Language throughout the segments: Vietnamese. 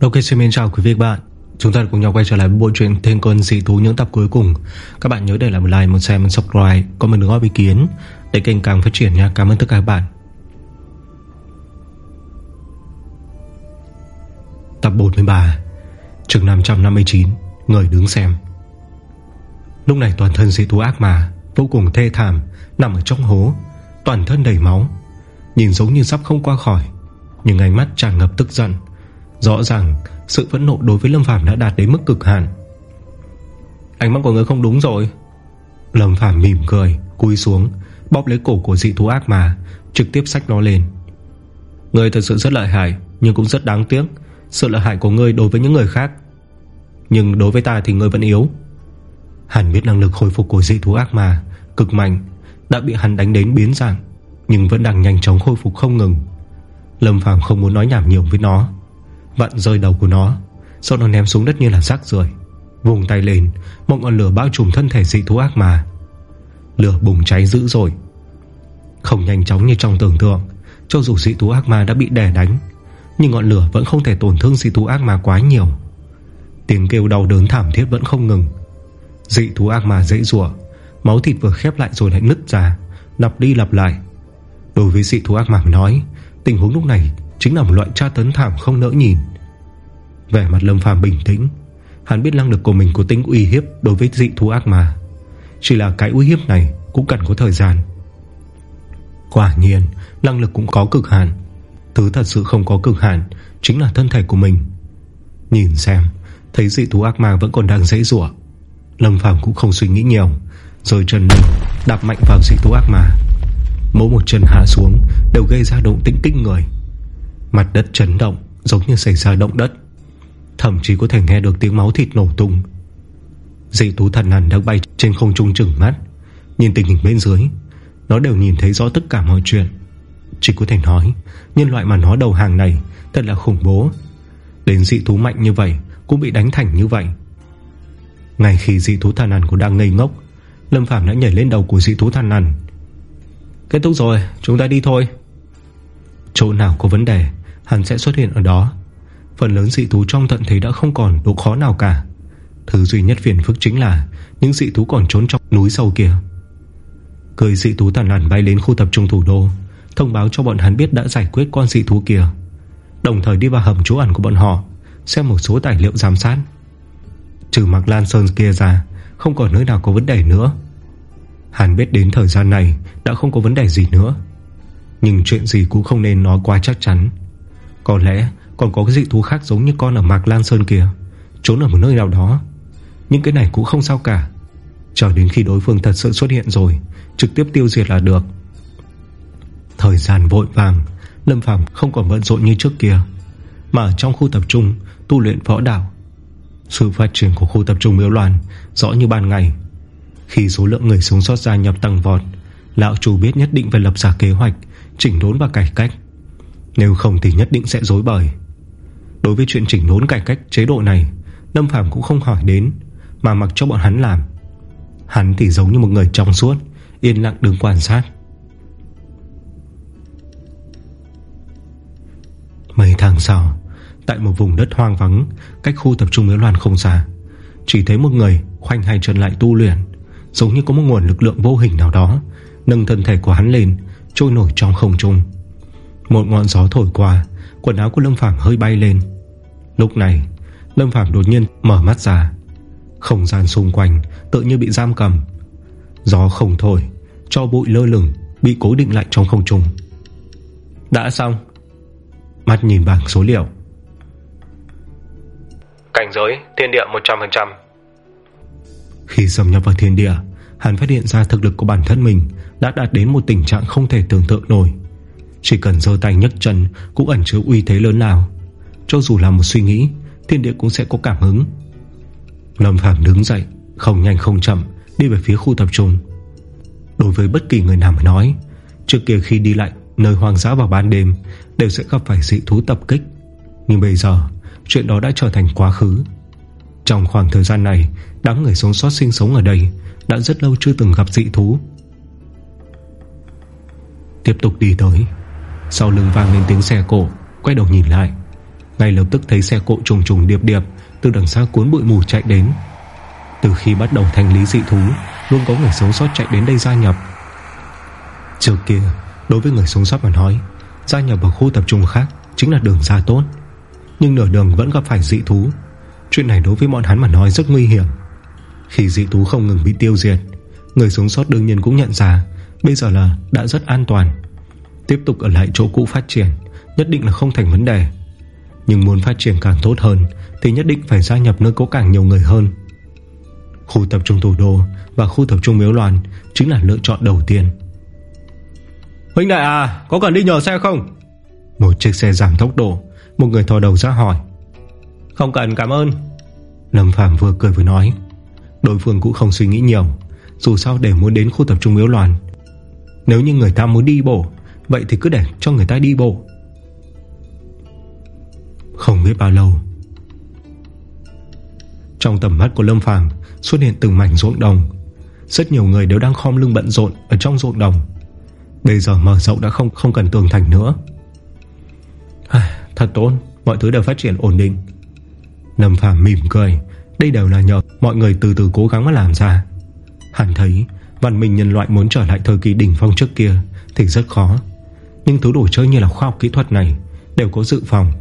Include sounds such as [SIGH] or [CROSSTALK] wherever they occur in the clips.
Ok xin mến chào quý vị và bạn. Chúng ta cùng nhau quay trở lại với bộ truyện Thiên Cơn Dị Thú những tập cuối cùng. Các bạn nhớ để lại một like, một share, một subscribe còn một đừng góp ý kiến Để kênh càng phát triển nha. Cảm ơn tất cả các bạn. Tập 43 Trường 559 Người đứng xem. Lúc này toàn thân dị thú ác mà Vô cùng thê thảm Nằm ở trong hố Toàn thân đầy máu. Nhìn giống như sắp không qua khỏi Nhưng ánh mắt tràn ngập tức giận. Rõ ràng, sự phẫn nộ đối với Lâm Phàm đã đạt đến mức cực hạn. Ánh mắt của người không đúng rồi. Lâm Phàm mỉm cười, Cúi xuống, Bóp lấy cổ của dị thú ác mà Trực tiếp xách nó lên. Người thật sự rất lợi hại, Nhưng cũng rất đáng tiếc, Sự lợi hại của người đối với những người khác. Nhưng đối với ta thì người vẫn yếu. Hắn biết năng lực hồi phục của dị thú ác mà Cực mạnh, Đã bị hắn đánh đến biến dạng, Nhưng vẫn đang nhanh chóng khôi phục không ngừng. Lâm Phàm không muốn nói nhảm nhiều với nó. Vặn rơi đầu của nó. Sau đó ném xuống đất như là rác rưởi, Vùng tay lên, Một ngọn lửa bao trùm thân thể dị thú ác mà Lửa bùng cháy dữ rồi Không nhanh chóng như trong tưởng tượng. Cho dù dị thú ác ma đã bị đè đánh, Nhưng ngọn lửa vẫn không thể tổn thương dị thú ác ma quá nhiều. Tiếng kêu đau đớn thảm thiết vẫn không ngừng. Dị thú ác ma dễ dụa, Máu thịt vừa khép lại rồi lại nứt ra, Lặp đi lặp lại. Đối với dị thú ác ma nói, Tình huống lúc này Chính là một loại tra tấn thảm không nỡ nhìn. Vẻ mặt Lâm Phàm bình tĩnh. Hắn biết năng lực của mình có tính uy hiếp Đối với dị thú ác mà Chỉ là cái uy hiếp này cũng cần có thời gian. Quả nhiên, Năng lực cũng có cực hạn. Thứ thật sự không có cực hạn Chính là thân thể của mình. Nhìn xem, Thấy dị thú ác ma vẫn còn đang dãy rủa. Lâm Phàm cũng không suy nghĩ nhiều, Rồi chân mình đạp mạnh vào dị thú ác ma. Mỗi một chân hạ xuống Đều gây ra động tĩnh kinh người. Mặt đất chấn động, Giống như xảy ra động đất. Thậm chí có thể nghe được tiếng máu thịt nổ tung. Dị tú thần hẳn đang bay Trên không trung trừng mắt, Nhìn tình hình bên dưới. Nó đều nhìn thấy rõ tất cả mọi chuyện. Chỉ có thể nói, Nhân loại mà nó đầu hàng này Thật là khủng bố. Đến dị thú mạnh như vậy, Cũng bị đánh thành như vậy. Ngay khi dị thú thần hẳn cũng đang ngây ngốc, Lâm phàm đã nhảy lên đầu của dị thú thần hẳn Kết thúc rồi, Chúng ta đi thôi. Chỗ nào có vấn đề Hắn sẽ xuất hiện ở đó. Phần lớn dị thú trong tận thế đã không còn độ khó nào cả. Thứ duy nhất phiền phức chính là Những dị thú còn trốn trong núi sâu kia. Cười dị thú tàn làn bay đến khu tập trung thủ đô, Thông báo cho bọn hắn biết đã giải quyết con dị thú kia. Đồng thời đi vào hầm trú ẩn của bọn họ, Xem một số tài liệu giám sát. Trừ mặc Lan Sơn kia ra, Không còn nơi nào có vấn đề nữa. Hắn biết đến thời gian này Đã không có vấn đề gì nữa. Nhưng chuyện gì cũng không nên nói quá chắc chắn. Có lẽ còn có cái dị thú khác giống như con ở Mạc Lan Sơn kia, Trốn ở một nơi nào đó. Nhưng cái này cũng không sao cả. Chờ đến khi đối phương thật sự xuất hiện rồi, Trực tiếp tiêu diệt là được. Thời gian vội vàng, Lâm Phàm không còn bận rộn như trước kia, Mà ở trong khu tập trung, Tu luyện võ đạo, Sự phát triển của khu tập trung miếu loạn, Rõ như ban ngày. Khi số lượng người sống sót gia nhập tăng vọt, Lão chủ biết nhất định phải lập ra kế hoạch, Chỉnh đốn và cải cách. Nếu không thì nhất định sẽ dối bời. Đối với chuyện chỉnh đốn cải cách chế độ này, Lâm Phàm cũng không hỏi đến, Mà mặc cho bọn hắn làm. Hắn thì giống như một người trong suốt, Yên lặng đứng quan sát. Mấy tháng sau, Tại một vùng đất hoang vắng, Cách khu tập trung miếu loàn không xa, Chỉ thấy một người khoanh hai chân lại tu luyện, Giống như có một nguồn lực lượng vô hình nào đó, Nâng thân thể của hắn lên, Trôi nổi trong không trung. Một ngọn gió thổi qua Quần áo của Lâm Phàm hơi bay lên. Lúc này Lâm Phàm đột nhiên mở mắt ra. Không gian xung quanh tự như bị giam cầm. Gió không thổi Cho bụi lơ lửng Bị cố định lại trong không trung. Đã xong. Mắt nhìn bảng số liệu. Cảnh giới thiên địa 100% Khi xâm nhập vào thiên địa Hắn phát hiện ra thực lực của bản thân mình Đã đạt đến một tình trạng không thể tưởng tượng nổi chỉ cần dơ tay nhấc chân Cũng ẩn chứa uy thế lớn nào. Cho dù là một suy nghĩ, Thiên địa cũng sẽ có cảm hứng. Lâm Phàm đứng dậy, Không nhanh không chậm, Đi về phía khu tập trung. Đối với bất kỳ người nào mà nói, Trước kia khi đi lại nơi hoang dã vào ban đêm Đều sẽ gặp phải dị thú tập kích. Nhưng bây giờ, Chuyện đó đã trở thành quá khứ. Trong khoảng thời gian này, Đám người sống sót sinh sống ở đây Đã rất lâu chưa từng gặp dị thú. Tiếp tục đi tới. Sau lưng vang lên tiếng xe cổ Quay đầu nhìn lại. Ngay lập tức thấy xe cộ trùng trùng điệp điệp Từ đằng xa cuốn bụi mù chạy đến. Từ khi bắt đầu thanh lý dị thú, Luôn có người sống sót chạy đến đây gia nhập. Trước kia, Đối với người sống sót mà nói, Gia nhập vào khu tập trung khác Chính là đường ra tốt. Nhưng nửa đường vẫn gặp phải dị thú. Chuyện này đối với bọn hắn mà nói rất nguy hiểm. Khi dị thú không ngừng bị tiêu diệt, Người sống sót đương nhiên cũng nhận ra, Bây giờ là đã rất an toàn. Tiếp tục ở lại chỗ cũ phát triển Nhất định là không thành vấn đề. Nhưng muốn phát triển càng tốt hơn Thì nhất định phải gia nhập nơi có càng nhiều người hơn. Khu tập trung thủ đô Và khu tập trung miếu loạn Chính là lựa chọn đầu tiên. Huynh đại à Có cần đi nhờ xe không? Một chiếc xe giảm tốc độ Một người thò đầu ra hỏi. Không cần cảm ơn. Lâm Phàm vừa cười vừa nói. Đối phương cũng không suy nghĩ nhiều Dù sao để muốn đến khu tập trung miếu loạn Nếu như người ta muốn đi bộ Vậy thì cứ để cho người ta đi bộ. Không biết bao lâu, Trong tầm mắt của Lâm Phàm Xuất hiện từng mảnh ruộng đồng. Rất nhiều người đều đang khom lưng bận rộn Ở trong ruộng đồng. Bây giờ mở rộng đã không không cần tường thành nữa. À, thật tốt, Mọi thứ đều phát triển ổn định. Lâm Phàm mỉm cười, Đây đều là nhờ mọi người từ từ cố gắng mà làm ra. Hắn thấy Văn minh nhân loại muốn trở lại thời kỳ đỉnh phong trước kia Thì rất khó. Nhưng thứ đồ chơi như là khoa học kỹ thuật này Đều có dự phòng.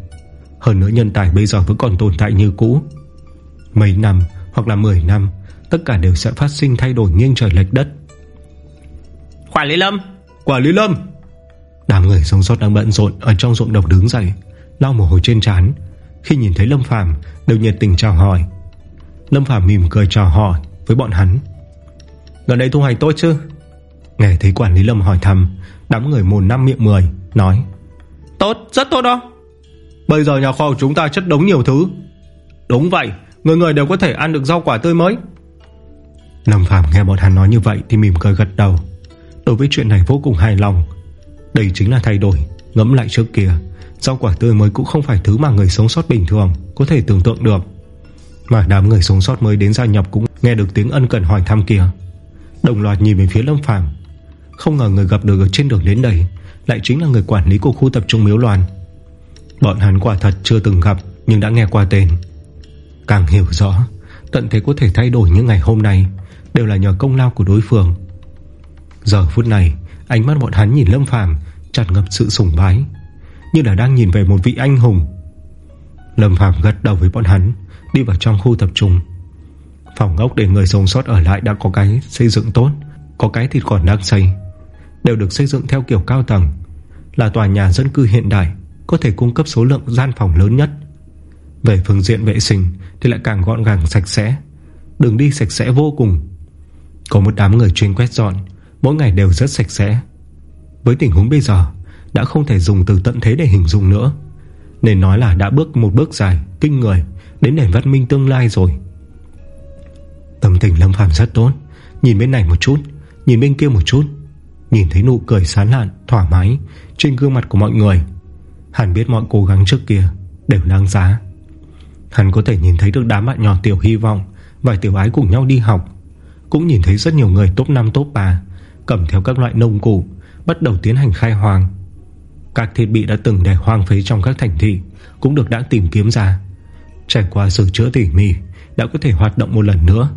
Hơn nữa nhân tài bây giờ vẫn còn tồn tại như cũ. Mấy năm hoặc là 10 năm Tất cả đều sẽ phát sinh thay đổi nghiêng trời lệch đất. Quản lý Lâm. Quản lý Lâm. Đám người sống sót đang bận rộn Ở trong ruộng đồng đứng dậy Lau mồ hôi trên trán. Khi nhìn thấy Lâm Phàm đều nhiệt tình chào hỏi. Lâm Phàm mỉm cười chào hỏi với bọn hắn. Gần đây thu hoạch tốt chứ? Nghe thấy quản lý Lâm hỏi thăm Đám người mồn năm miệng mười Nói Tốt, rất tốt đó. Bây giờ nhà kho của chúng ta chất đống nhiều thứ. Đúng vậy, người người đều có thể ăn được rau quả tươi mới. Lâm Phàm nghe bọn hắn nói như vậy Thì mỉm cười gật đầu. Đối với chuyện này vô cùng hài lòng. Đây chính là thay đổi Ngẫm lại trước kia Rau quả tươi mới cũng không phải thứ mà người sống sót bình thường Có thể tưởng tượng được. Mà đám người sống sót mới đến gia nhập Cũng nghe được tiếng ân cần hỏi thăm kia. Đồng loạt nhìn về phía Lâm Phàm không ngờ người gặp được ở trên đường đến đây Lại chính là người quản lý của khu tập trung Miếu Loan. Bọn hắn quả thật chưa từng gặp, Nhưng đã nghe qua tên. Càng hiểu rõ, Tận thế có thể thay đổi như ngày hôm nay Đều là nhờ công lao của đối phương. Giờ phút này, Ánh mắt bọn hắn nhìn Lâm Phàm Tràn ngập sự sủng bái, Như là đang nhìn về một vị anh hùng. Lâm Phàm gật đầu với bọn hắn, Đi vào trong khu tập trung. Phòng ốc để người sống sót ở lại đã có cái xây dựng tốt, Có cái thì còn đang xây. Đều được xây dựng theo kiểu cao tầng, Là tòa nhà dân cư hiện đại, Có thể cung cấp số lượng gian phòng lớn nhất. Về phương diện vệ sinh Thì lại càng gọn gàng, sạch sẽ, Đường đi sạch sẽ vô cùng. Có một đám người chuyên quét dọn, Mỗi ngày đều rất sạch sẽ. Với tình huống bây giờ, Đã không thể dùng từ tận thế để hình dung nữa, Nên nói là đã bước một bước dài, Kinh người, Đến nền văn minh tương lai rồi. Tâm tình Lâm Phàm rất tốt, Nhìn bên này một chút, Nhìn bên kia một chút. Nhìn thấy nụ cười sán lạn, thoải mái Trên gương mặt của mọi người. Hắn biết mọi cố gắng trước kia Đều đáng giá. Hắn có thể nhìn thấy được đám bạn nhỏ tiểu hy vọng Và tiểu ái cùng nhau đi học. Cũng nhìn thấy rất nhiều người top 5 top 3 Cầm theo các loại nông cụ Bắt đầu tiến hành khai hoang. Các thiết bị đã từng để hoang phế trong các thành thị Cũng được đã tìm kiếm ra. Trải qua sửa chữa tỉ mỉ Đã có thể hoạt động một lần nữa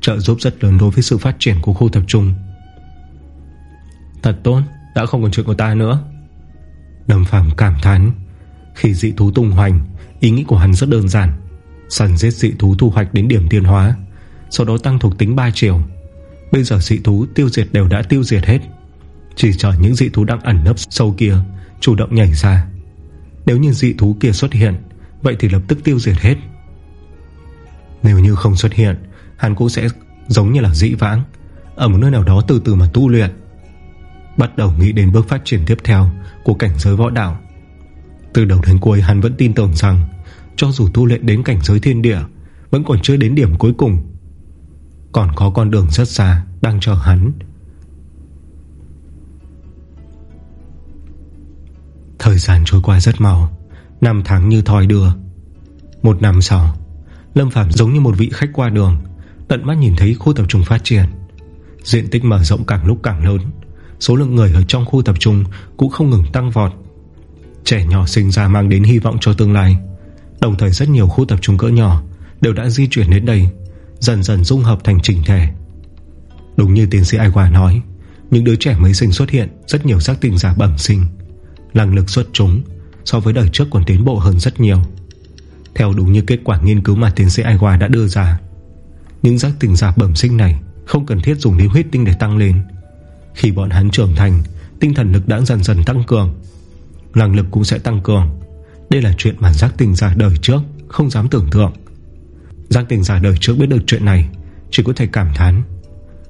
Trợ giúp rất lớn đối với sự phát triển của khu tập trung. Thật tốt, Đã không còn chuyện của ta nữa. Lâm phàm cảm thán. Khi dị thú tung hoành, Ý nghĩ của hắn rất đơn giản. Săn giết dị thú thu hoạch đến điểm tiên hóa, Sau đó tăng thuộc tính 3 triệu Bây giờ dị thú tiêu diệt đều đã tiêu diệt hết. Chỉ chờ những dị thú đang ẩn nấp sâu kia Chủ động nhảy ra. Nếu như dị thú kia xuất hiện, Vậy thì lập tức tiêu diệt hết. Nếu như không xuất hiện, Hắn cũng sẽ giống như là dĩ vãng, Ở một nơi nào đó từ từ mà tu luyện. Bắt đầu nghĩ đến bước phát triển tiếp theo Của cảnh giới võ đạo. Từ đầu đến cuối, hắn vẫn tin tưởng rằng, Cho dù tu luyện đến cảnh giới thiên địa, Vẫn còn chưa đến điểm cuối cùng. Còn có con đường rất xa Đang chờ hắn. Thời gian trôi qua rất mau, Năm tháng như thòi đưa. Một năm sau, Lâm Phạm giống như một vị khách qua đường, Tận mắt nhìn thấy khu tập trung phát triển. Diện tích mở rộng càng lúc càng lớn. Số lượng người ở trong khu tập trung Cũng không ngừng tăng vọt. Trẻ nhỏ sinh ra mang đến hy vọng cho tương lai. Đồng thời rất nhiều khu tập trung cỡ nhỏ Đều đã di chuyển đến đây, Dần dần dung hợp thành trình thể. Đúng như tiến sĩ Ai Hòa nói, Những đứa trẻ mới sinh xuất hiện Rất nhiều giác tình giả bẩm sinh. Năng lực xuất chúng So với đời trước còn tiến bộ hơn rất nhiều. Theo đúng như kết quả nghiên cứu mà tiến sĩ Ai Hòa đã đưa ra, Những giác tình giả bẩm sinh này Không cần thiết dùng đến huyết tinh để tăng lên. Khi bọn hắn trưởng thành, Tinh thần lực đã dần dần tăng cường. Năng lực cũng sẽ tăng cường. Đây là chuyện mà giác tình giả đời trước Không dám tưởng tượng. Giác tình giả đời trước biết được chuyện này, Chỉ có thể cảm thán.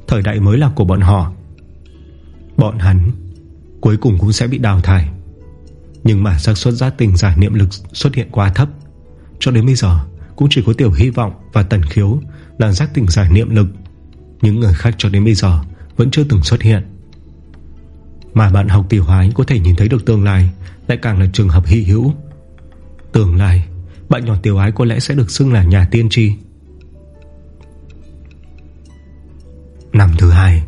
Thời đại mới là của bọn họ. Bọn hắn Cuối cùng cũng sẽ bị đào thải. Nhưng mà xác suất giác tình giả niệm lực xuất hiện quá thấp. Cho đến bây giờ, Cũng chỉ có tiểu hy vọng và tần khiếu Là giác tình giả niệm lực. Những người khác cho đến bây giờ Vẫn chưa từng xuất hiện. Mà bạn học tiểu hái có thể nhìn thấy được tương lai, Lại càng là trường hợp hy hữu. Tương lai, Bạn nhỏ tiểu ái có lẽ sẽ được xưng là nhà tiên tri. Năm thứ hai,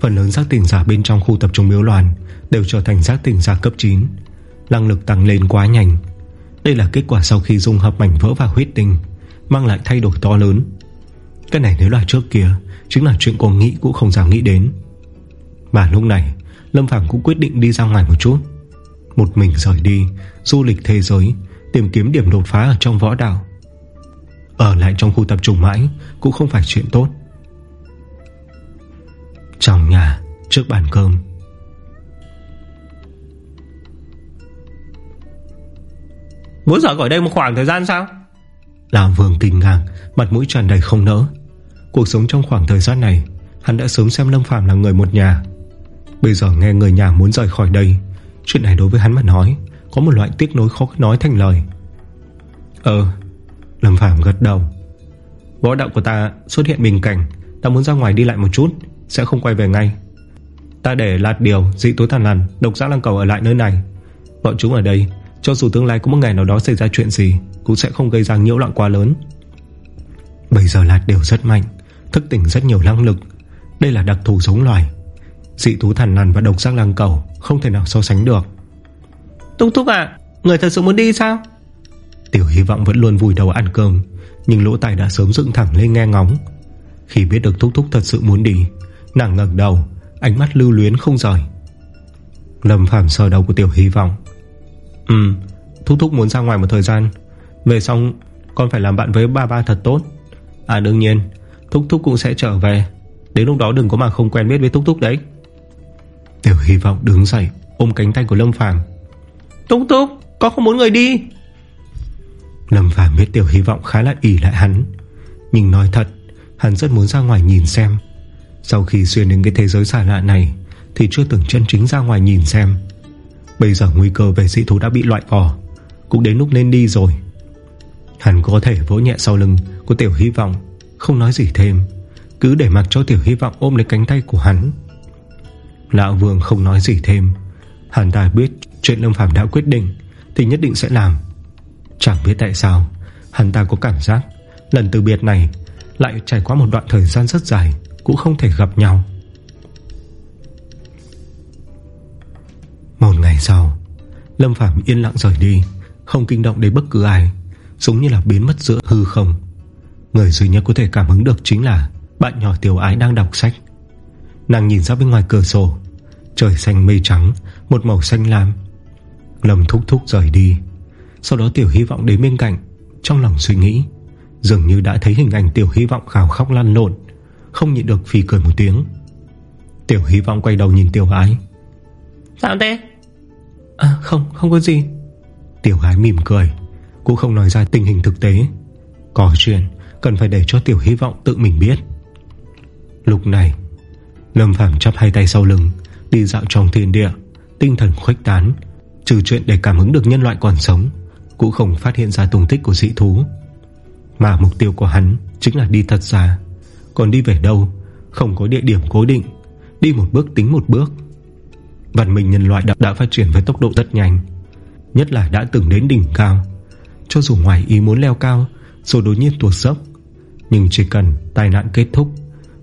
Phần lớn giác tỉnh giả bên trong khu tập trung miếu loạn Đều trở thành giác tỉnh giả cấp 9 Năng lực tăng lên quá nhanh. Đây là kết quả sau khi dung hợp mảnh vỡ và huyết tinh, Mang lại thay đổi to lớn. Cái này nếu là trước kia, Chính là chuyện cô nghĩ cũng không dám nghĩ đến. Mà lúc này Lâm Phàm cũng quyết định đi ra ngoài một chút. Một mình rời đi Du lịch thế giới Tìm kiếm điểm đột phá ở trong võ đạo. Ở lại trong khu tập trung mãi Cũng không phải chuyện tốt. Trong nhà Trước bàn cơm. Muốn rời khỏi đây một khoảng thời gian sao? Lão Vương kinh ngạc Mặt mũi tràn đầy không nỡ. Cuộc sống trong khoảng thời gian này Hắn đã sớm xem Lâm Phàm là người một nhà Bây giờ nghe người nhà muốn rời khỏi đây. Chuyện này đối với hắn mà nói Có một loại tiếc nối khó nói thành lời. Ờ Lâm Phạm gật đầu. Võ đạo của ta xuất hiện bình cảnh Ta muốn ra ngoài đi lại một chút Sẽ không quay về ngay. Ta để lạt điều, dị tối tàn lằn Độc giác lăng cầu ở lại nơi này. Bọn chúng ở đây cho dù tương lai có một ngày nào đó xảy ra chuyện gì Cũng sẽ không gây ra nhiễu loạn quá lớn. Bây giờ lạt điều rất mạnh Thức tỉnh rất nhiều năng lực. Đây là đặc thù giống loài. Dị thú thần lằn và độc giác lăng cầu Không thể nào so sánh được. Túc Túc à Người thật sự muốn đi sao? Tiểu hy vọng vẫn luôn vùi đầu ăn cơm Nhưng lỗ tai đã sớm dựng thẳng lên nghe ngóng. Khi biết được Thúc Thúc thật sự muốn đi Nàng ngẩng đầu Ánh mắt lưu luyến không rời. Lâm Phàm sờ đầu của Tiểu Hy vọng. Ừ. Thúc Thúc muốn ra ngoài một thời gian Về xong con phải làm bạn với ba ba thật tốt. À đương nhiên Thúc Thúc cũng sẽ trở về. Đến lúc đó đừng có mà không quen biết với Thúc Thúc đấy Tiểu hy vọng đứng dậy Ôm cánh tay của Lâm Phàm. Thúc Thúc Con không muốn người đi. Lâm Phàm biết Tiểu hy vọng khá là ỉ lại hắn Nhưng nói thật Hắn rất muốn ra ngoài nhìn xem. Sau khi xuyên đến cái thế giới xa lạ này Thì chưa từng chân chính ra ngoài nhìn xem. Bây giờ nguy cơ về dị thú đã bị loại bỏ Cũng đến lúc nên đi rồi. Hắn có thể vỗ nhẹ sau lưng Của tiểu hy vọng Không nói gì thêm Cứ để mặc cho tiểu hy vọng ôm lấy cánh tay của hắn Lão vương không nói gì thêm. Hắn ta biết chuyện Lâm Phàm đã quyết định Thì nhất định sẽ làm. Chẳng biết tại sao, Hắn ta có cảm giác Lần từ biệt này Lại trải qua một đoạn thời gian rất dài, Cũng không thể gặp nhau. Một ngày sau, Lâm Phàm yên lặng rời đi, Không kinh động đến bất cứ ai, Giống như là biến mất giữa hư không. Người duy nhất có thể cảm hứng được chính là Bạn nhỏ tiểu ái đang đọc sách. Nàng nhìn ra bên ngoài cửa sổ Trời xanh mây trắng Một màu xanh lam. Lâm thúc thúc rời đi. Sau đó tiểu hy vọng đến bên cạnh Trong lòng suy nghĩ Dường như đã thấy hình ảnh tiểu hy vọng khảo khóc lăn lộn Không nhịn được phì cười một tiếng. Tiểu hy vọng quay đầu nhìn tiểu ái. Sao thế? À không không có gì. Tiểu ái mỉm cười Cũng không nói ra tình hình thực tế. Có chuyện cần phải để cho tiểu hy vọng tự mình biết. Lúc này Lâm Phàm chắp hai tay sau lưng Đi dạo trong thiên địa Tinh thần khuếch tán Trừ chuyện để cảm hứng được nhân loại còn sống Cũng không phát hiện ra tung tích của dị thú. Mà mục tiêu của hắn Chính là đi thật xa Còn đi về đâu Không có địa điểm cố định Đi một bước tính một bước. Văn minh nhân loại đã, đã phát triển với tốc độ rất nhanh Nhất là đã từng đến đỉnh cao. Cho dù ngoài ý muốn leo cao Rồi đối nhiên tuột dốc Nhưng chỉ cần tai nạn kết thúc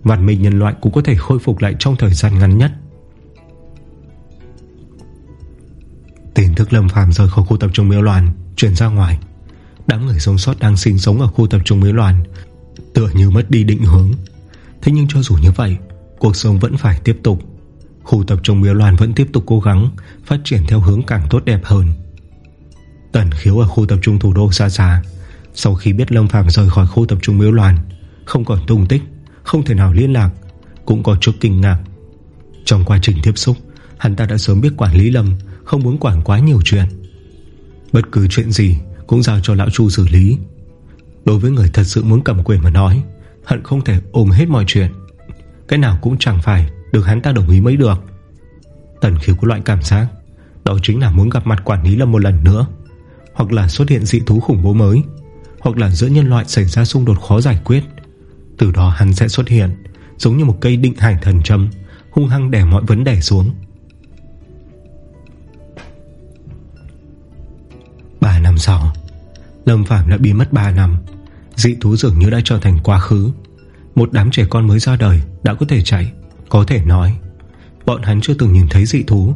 Văn minh nhân loại cũng có thể khôi phục lại Trong thời gian ngắn nhất. Tin thức lâm phàm rời khỏi khu tập trung Miếu loạn Chuyển ra ngoài. Đám người sống sót đang sinh sống ở khu tập trung Miếu Loan, Tựa như mất đi định hướng. Thế nhưng cho dù như vậy, Cuộc sống vẫn phải tiếp tục. Khu tập trung Miếu Loan vẫn tiếp tục cố gắng Phát triển theo hướng càng tốt đẹp hơn. Tần khiếu ở khu tập trung thủ đô xa xa Sau khi biết Lâm Phàm rời khỏi khu tập trung Miếu Loan, Không còn tung tích, Không thể nào liên lạc, Cũng có chút kinh ngạc. Trong quá trình tiếp xúc, Hắn ta đã sớm biết quản lý Lâm không muốn quản quá nhiều chuyện. Bất cứ chuyện gì cũng giao cho lão Chu xử lý. Đối với người thật sự muốn cầm quyền mà nói, Hận không thể ôm hết mọi chuyện. Cái nào cũng chẳng phải Được hắn ta đồng ý mới được. Tần khiếu có loại cảm giác, Đó chính là muốn gặp mặt quản lý Lâm một lần nữa. Hoặc là xuất hiện dị thú khủng bố mới. Hoặc là giữa nhân loại xảy ra xung đột khó giải quyết. Từ đó hắn sẽ xuất hiện, Giống như một cây định hải thần châm, Hung hăng đè mọi vấn đề xuống. 3 năm sau, Lâm Phàm đã bị mất 3 năm. Dị thú dường như đã trở thành quá khứ. Một đám trẻ con mới ra đời Đã có thể chạy, Có thể nói, Bọn hắn chưa từng nhìn thấy dị thú.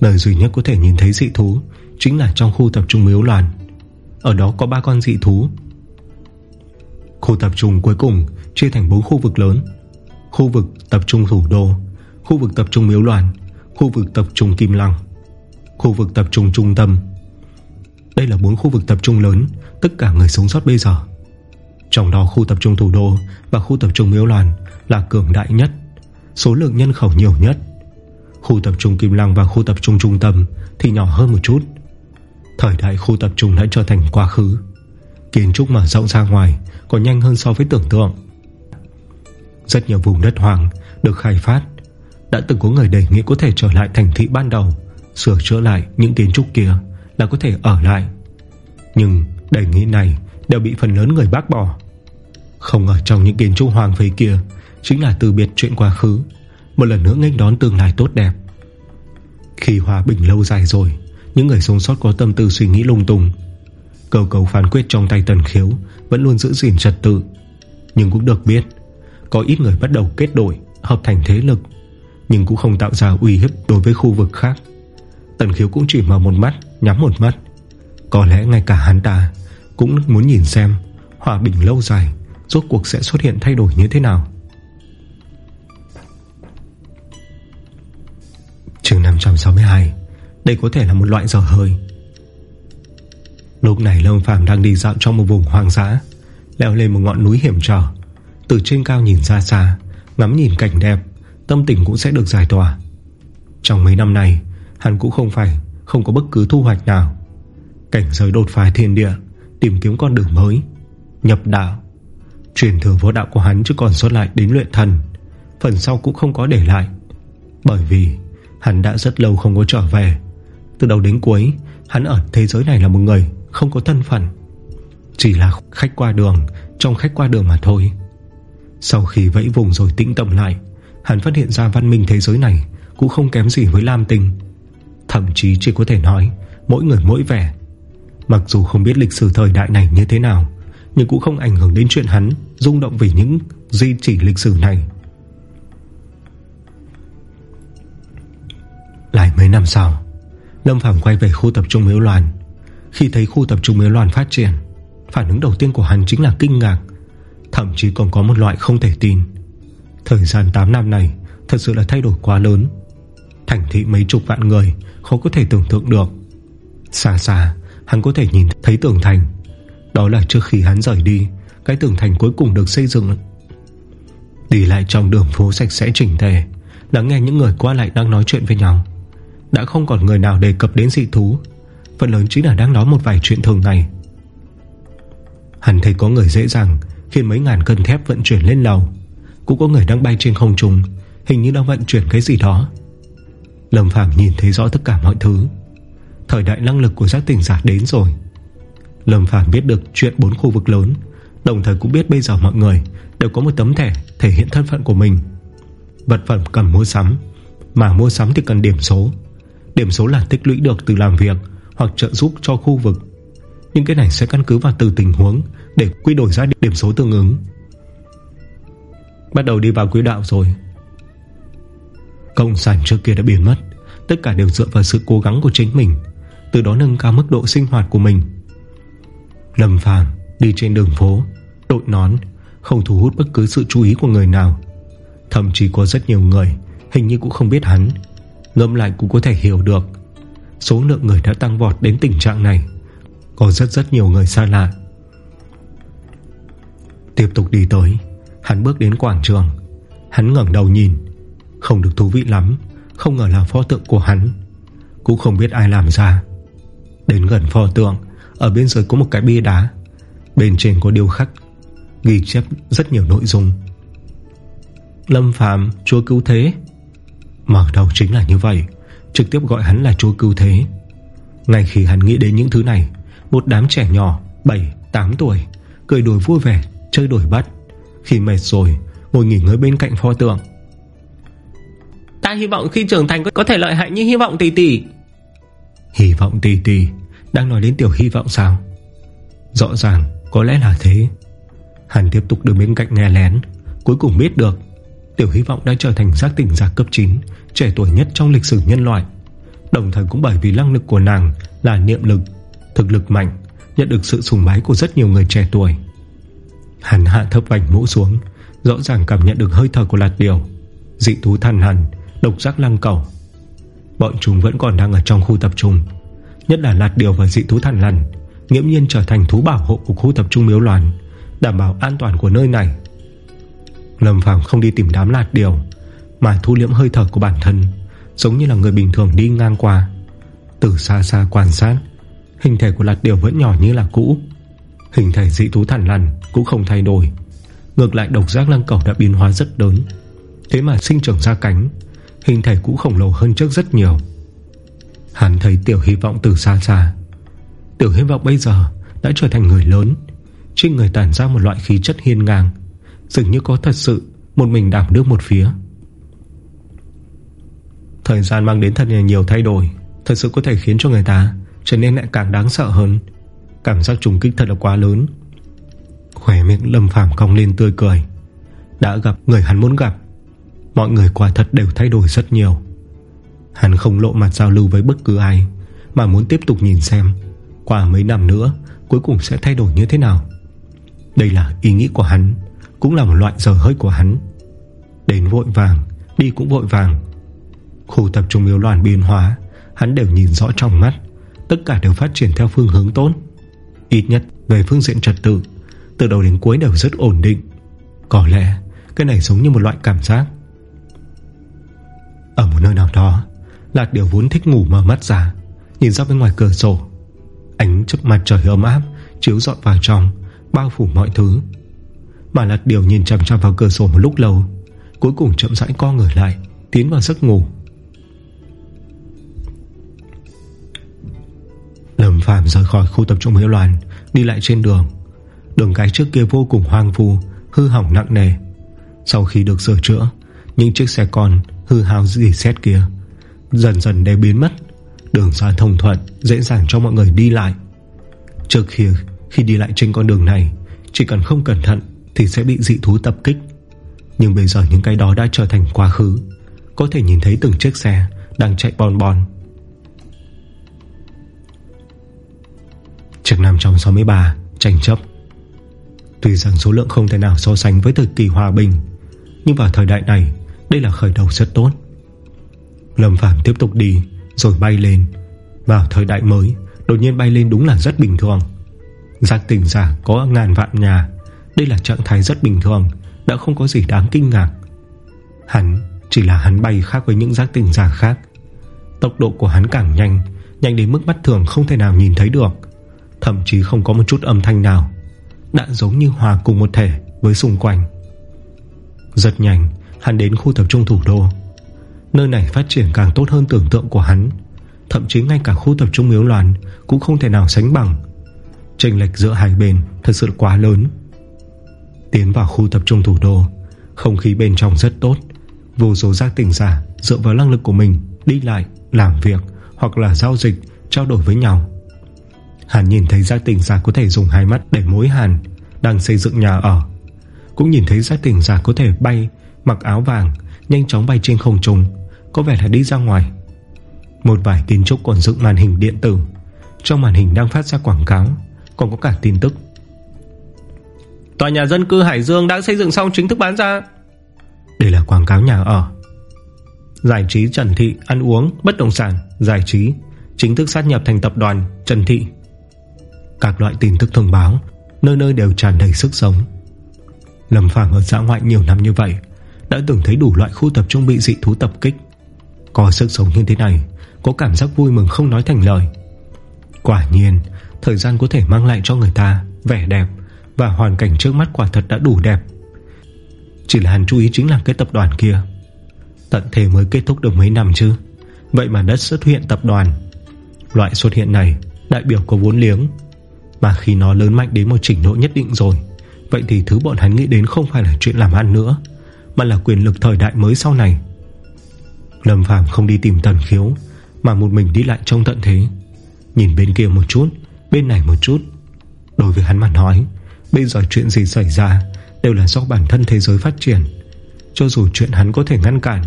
Nơi duy nhất có thể nhìn thấy dị thú Chính là trong khu tập trung miếu loàn Ở đó có ba con dị thú. Khu tập trung cuối cùng Chia thành 4 khu vực lớn. Khu vực tập trung thủ đô, Khu vực tập trung miếu loàn Khu vực tập trung kim lăng, Khu vực tập trung trung tâm. Đây là bốn khu vực tập trung lớn, Tất cả người sống sót bây giờ. Trong đó khu tập trung thủ đô Và khu tập trung miếu loàn Là cường đại nhất, Số lượng nhân khẩu nhiều nhất. Khu tập trung Kim Lăng và khu tập trung trung tâm Thì nhỏ hơn một chút. Thời đại khu tập trung đã trở thành quá khứ. Kiến trúc mở rộng ra ngoài Còn nhanh hơn so với tưởng tượng. Rất nhiều vùng đất hoàng Được khai phát. Đã từng có người đề nghị có thể trở lại thành thị ban đầu, Sửa chữa lại những kiến trúc kia. Là có thể ở lại. Nhưng đề nghị này Đều bị phần lớn người bác bỏ. Không ở trong những kiến trúc hoàng phế kia, Chính là từ biệt chuyện quá khứ, Một lần nữa nghênh đón tương lai tốt đẹp. Khi hòa bình lâu dài rồi, Những người sống sót có tâm tư suy nghĩ lung tung. Cầu cầu phán quyết trong tay tần khiếu Vẫn luôn giữ gìn trật tự. Nhưng cũng được biết, Có ít người bắt đầu kết đội, Hợp thành thế lực, Nhưng cũng không tạo ra uy hiếp đối với khu vực khác. Tần khiếu cũng chỉ mở một mắt, Nhắm một mắt. Có lẽ ngay cả hắn ta Cũng muốn nhìn xem Hòa bình lâu dài Rốt cuộc sẽ xuất hiện thay đổi như thế nào. Trường 562 Đây có thể là một loại dở hơi. Lúc này Lâm Phàm đang đi dạo trong một vùng hoang dã, Leo lên một ngọn núi hiểm trở. Từ trên cao nhìn ra xa, Ngắm nhìn cảnh đẹp, Tâm tình cũng sẽ được giải tỏa. Trong mấy năm này Hắn cũng không phải, Không có bất cứ thu hoạch nào. Cảnh giới đột phá thiên địa, Tìm kiếm con đường mới, Nhập đạo. Truyền thừa võ đạo của hắn chứ còn xuất lại đến luyện thần, Phần sau cũng không có để lại. Bởi vì, Hắn đã rất lâu không có trở về. Từ đầu đến cuối, Hắn ở thế giới này là một người không có thân phận. Chỉ là khách qua đường, Trong khách qua đường mà thôi. Sau khi vẫy vùng rồi tĩnh tâm lại, Hắn phát hiện ra văn minh thế giới này Cũng không kém gì với Lam Tinh. Thậm chí chỉ có thể nói, Mỗi người mỗi vẻ. Mặc dù không biết lịch sử thời đại này như thế nào, Nhưng cũng không ảnh hưởng đến chuyện hắn rung động vì những di chỉ lịch sử này. Lại mấy năm sau, Lâm Phàm quay về khu tập trung Miếu Loan. Khi thấy khu tập trung Miếu Loan phát triển, Phản ứng đầu tiên của hắn chính là kinh ngạc, Thậm chí còn có một loại không thể tin. Thời gian 8 năm này Thật sự là thay đổi quá lớn. Thành thị mấy chục vạn người Khó có thể tưởng tượng được. Xa xa, hắn có thể nhìn thấy tường thành. Đó là trước khi hắn rời đi, Cái tường thành cuối cùng được xây dựng. Đi lại trong đường phố sạch sẽ chỉnh tề, Lắng nghe những người qua lại đang nói chuyện với nhau. Đã không còn người nào đề cập đến dị thú, Phần lớn chính là đang nói một vài chuyện thường ngày. Hắn thấy có người dễ dàng Khiến mấy ngàn cân thép vận chuyển lên lầu. Cũng có người đang bay trên không trung, Hình như đang vận chuyển cái gì đó. Lâm Phàm nhìn thấy rõ tất cả mọi thứ. Thời đại năng lực của giác tỉnh giả đến rồi. Lâm Phàm biết được chuyện bốn khu vực lớn, Đồng thời cũng biết bây giờ mọi người Đều có một tấm thẻ thể hiện thân phận của mình. Vật phẩm cần mua sắm, Mà mua sắm thì cần điểm số. Điểm số là tích lũy được từ làm việc Hoặc trợ giúp cho khu vực. Nhưng cái này sẽ căn cứ vào từ tình huống Để quy đổi ra điểm số tương ứng. Bắt đầu đi vào quỹ đạo rồi. Công sản trước kia đã biến mất. Tất cả đều dựa vào sự cố gắng của chính mình, Từ đó nâng cao mức độ sinh hoạt của mình. Lâm Phàm đi trên đường phố, Đội nón, Không thu hút bất cứ sự chú ý của người nào. Thậm chí có rất nhiều người, Hình như cũng không biết hắn Ngâm lại cũng có thể hiểu được. Số lượng người đã tăng vọt đến tình trạng này, Có rất rất nhiều người xa lạ. Tiếp tục đi tới, Hắn bước đến quảng trường. Hắn ngẩn đầu nhìn không được thú vị lắm, Không ngờ là pho tượng của hắn. Cũng không biết ai làm ra. Đến gần pho tượng, Ở bên dưới có một cái bia đá. Bên trên có điêu khắc, Ghi chép rất nhiều nội dung. Lâm Phạm Chúa cứu thế. Mở đầu chính là như vậy, Trực tiếp gọi hắn là chúa cứu thế. Ngay khi hắn nghĩ đến những thứ này, Một đám trẻ nhỏ 7-8 tuổi, Cười đùi vui vẻ, chơi đuổi bắt. Khi mệt rồi, ngồi nghỉ ngơi bên cạnh pho tượng Ta hy vọng khi trưởng thành có thể lợi hại như hy vọng tỷ tỷ. Hy vọng tỷ tỷ. Đang nói đến tiểu hy vọng sao? Rõ ràng có lẽ là thế. Hắn tiếp tục đứng bên cạnh nghe lén. Cuối cùng biết được Tiểu hy vọng đã trở thành giác tỉnh giả cấp 9 Trẻ tuổi nhất trong lịch sử nhân loại. Đồng thời cũng bởi vì năng lực của nàng Là niệm lực, thực lực mạnh Nhận được sự sùng bái của rất nhiều người trẻ tuổi. Hắn hạ thấp vành mũ xuống Rõ ràng cảm nhận được hơi thở của lạt điều. Dị thú than hẳn Độc giác lăng cầu. Bọn chúng vẫn còn đang ở trong khu tập trung, Nhất là lạt điều và dị thú thằn lằn, Nghiễm nhiên trở thành thú bảo hộ của khu tập trung miếu loạn Đảm bảo an toàn của nơi này. Lâm Phàm không đi tìm đám lạt điều, Mà thu liễm hơi thở của bản thân, Giống như là người bình thường đi ngang qua. Từ xa xa quan sát, Hình thể của lạt điều vẫn nhỏ như là cũ. Hình thể dị thú thằn lằn Cũng không thay đổi, Ngược lại độc giác lăng cầu đã biến hóa rất lớn. Thế mà sinh trưởng ra cánh Hình thể cũng khổng lồ hơn trước rất nhiều. Hắn thấy tiểu hy vọng từ xa xa. Tiểu hy vọng bây giờ Đã trở thành người lớn, Trên người tản ra một loại khí chất hiên ngang, Dường như có thật sự Một mình đảm đương một phía. Thời gian mang đến thật nhiều thay đổi, Thật sự có thể khiến cho người ta Trở nên lại càng đáng sợ hơn. Cảm giác trùng kích thật là quá lớn. Khỏe miệng lâm phàm cong lên tươi cười. Đã gặp người hắn muốn gặp Mọi người quả thật đều thay đổi rất nhiều. Hắn không lộ mặt giao lưu với bất cứ ai, Mà muốn tiếp tục nhìn xem, Qua mấy năm nữa, Cuối cùng sẽ thay đổi như thế nào. Đây là ý nghĩ của hắn, Cũng là một loại giờ hơi của hắn. Đến vội vàng, Đi cũng vội vàng. Khu tập trung miếu loạn biến hóa, Hắn đều nhìn rõ trong mắt, Tất cả đều phát triển theo phương hướng tốt. Ít nhất, về phương diện trật tự, Từ đầu đến cuối đều rất ổn định. Có lẽ, cái này giống như một loại cảm giác. Ở một nơi nào đó Lạt điều vốn thích ngủ mở mắt ra, Nhìn ra bên ngoài cửa sổ. Ánh chớp mặt trời ấm áp, Chiếu dọn vào trong, Bao phủ mọi thứ. Mà lạt điều nhìn chằm chằm vào cửa sổ một lúc lâu, Cuối cùng chậm rãi co người lại, Tiến vào giấc ngủ. Lâm Phàm rời khỏi khu tập trung hiệu loạn Đi lại trên đường. Đường cái trước kia vô cùng hoang vu, Hư hỏng nặng nề. Sau khi được sửa chữa, Những chiếc xe con hư hào dì xét kia. Dần dần đều biến mất. Đường xa thông thuận, Dễ dàng cho mọi người đi lại. Trước khi khi đi lại trên con đường này, Chỉ cần không cẩn thận Thì sẽ bị dị thú tập kích. Nhưng bây giờ những cái đó đã trở thành quá khứ. Có thể nhìn thấy từng chiếc xe Đang chạy bon bon. Trước năm trong 63 Tranh chấp. Tuy rằng số lượng không thể nào so sánh với thời kỳ hòa bình, Nhưng vào thời đại này đây là khởi đầu rất tốt. Lâm Phàm tiếp tục đi, Rồi bay lên. Vào thời đại mới, Đột nhiên bay lên đúng là rất bình thường. Giác tỉnh giả có ngàn vạn nhà, Đây là trạng thái rất bình thường, Đã không có gì đáng kinh ngạc. Hắn chỉ là hắn bay khác với những giác tỉnh giả khác. Tốc độ của hắn càng nhanh Nhanh đến mức mắt thường không thể nào nhìn thấy được. Thậm chí không có một chút âm thanh nào. Đã giống như hòa cùng một thể Với xung quanh. Rất nhanh Hắn đến khu tập trung thủ đô. Nơi này phát triển càng tốt hơn tưởng tượng của hắn. Thậm chí ngay cả khu tập trung miếu loạn Cũng không thể nào sánh bằng. Chênh lệch giữa hai bên Thật sự quá lớn. Tiến vào khu tập trung thủ đô Không khí bên trong rất tốt. Vô số giác tỉnh giả dựa vào năng lực của mình Đi lại, làm việc Hoặc là giao dịch, trao đổi với nhau. Hàn nhìn thấy giác tỉnh giả có thể dùng hai mắt để mối hàn Đang xây dựng nhà ở Cũng nhìn thấy giác tỉnh giả có thể bay Mặc áo vàng Nhanh chóng bay trên không trung Có vẻ là đi ra ngoài. Một vài kiến trúc còn dựng màn hình điện tử. Trong màn hình đang phát ra quảng cáo Còn có cả tin tức. Tòa nhà dân cư Hải Dương đã xây dựng xong chính thức bán ra. Đây là quảng cáo nhà ở. Giải trí Trần Thị Ăn uống, bất động sản, giải trí Chính thức sát nhập thành tập đoàn Trần Thị. Các loại tin tức thông báo Nơi nơi đều tràn đầy sức sống. Lâm Phàm ở xã ngoại nhiều năm như vậy đã từng thấy đủ loại khu tập trung bị dị thú tập kích. Có sức sống như thế này, Có cảm giác vui mừng không nói thành lời. Quả nhiên, Thời gian có thể mang lại cho người ta Vẻ đẹp Và hoàn cảnh trước mắt quả thật đã đủ đẹp. Chỉ là hắn chú ý chính là cái tập đoàn kia. Tận thế mới kết thúc được mấy năm chứ? Vậy mà đất xuất hiện tập đoàn. Loại xuất hiện này, Đại biểu có vốn liếng. Mà khi nó lớn mạnh đến một trình độ nhất định rồi, Vậy thì thứ bọn hắn nghĩ đến không phải là chuyện làm ăn nữa. Mà là quyền lực thời đại mới sau này. Lâm Phàm không đi tìm tần khiếu, Mà một mình đi lại trong tận thế. Nhìn bên kia một chút, Bên này một chút. Đối với hắn mà nói, Bây giờ chuyện gì xảy ra Đều là do bản thân thế giới phát triển. Cho dù chuyện hắn có thể ngăn cản,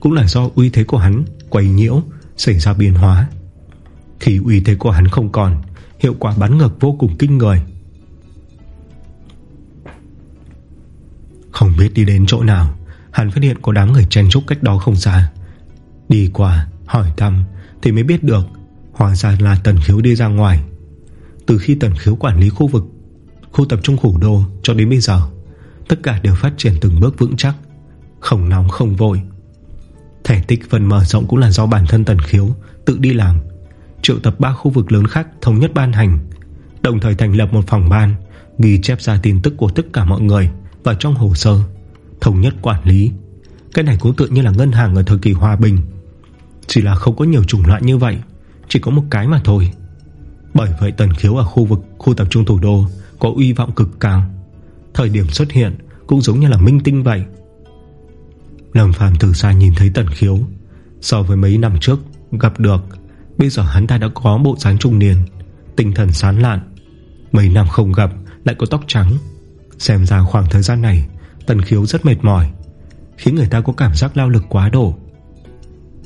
Cũng là do uy thế của hắn Quay nhiễu, Xảy ra biến hóa. Khi uy thế của hắn không còn, Hiệu quả bắn ngược vô cùng kinh người. Không biết đi đến chỗ nào Hắn phát hiện có đám người chen trúc cách đó không xa. Đi qua, Hỏi thăm, Thì mới biết được Hóa ra là Tần Khiếu đi ra ngoài. Từ khi Tần Khiếu quản lý khu vực, Khu tập trung khủ đô cho đến bây giờ, Tất cả đều phát triển từng bước vững chắc, Không nóng không vội. Thể tích phần mở rộng cũng là do bản thân Tần Khiếu Tự đi làm. Triệu tập ba khu vực lớn khác thống nhất ban hành, Đồng thời thành lập một phòng ban, Ghi chép ra tin tức của tất cả mọi người Vào trong hồ sơ. Thống nhất quản lý. Cái này cũng tự như là ngân hàng ở thời kỳ hòa bình. Chỉ là không có nhiều chủng loại như vậy, Chỉ có một cái mà thôi. Bởi vậy Tần Khiếu ở khu vực, Khu tập trung thủ đô Có uy vọng cực cao. Thời điểm xuất hiện cũng giống như là minh tinh vậy. Lâm Phàm từ xa nhìn thấy Tần Khiếu. So với mấy năm trước, Gặp được, Bây giờ hắn ta đã có bộ dáng trung niên, Tinh thần sán lạn. Mấy năm không gặp, lại có tóc trắng. Xem ra khoảng thời gian này Tần Khiếu rất mệt mỏi Khiến người ta có cảm giác lao lực quá độ.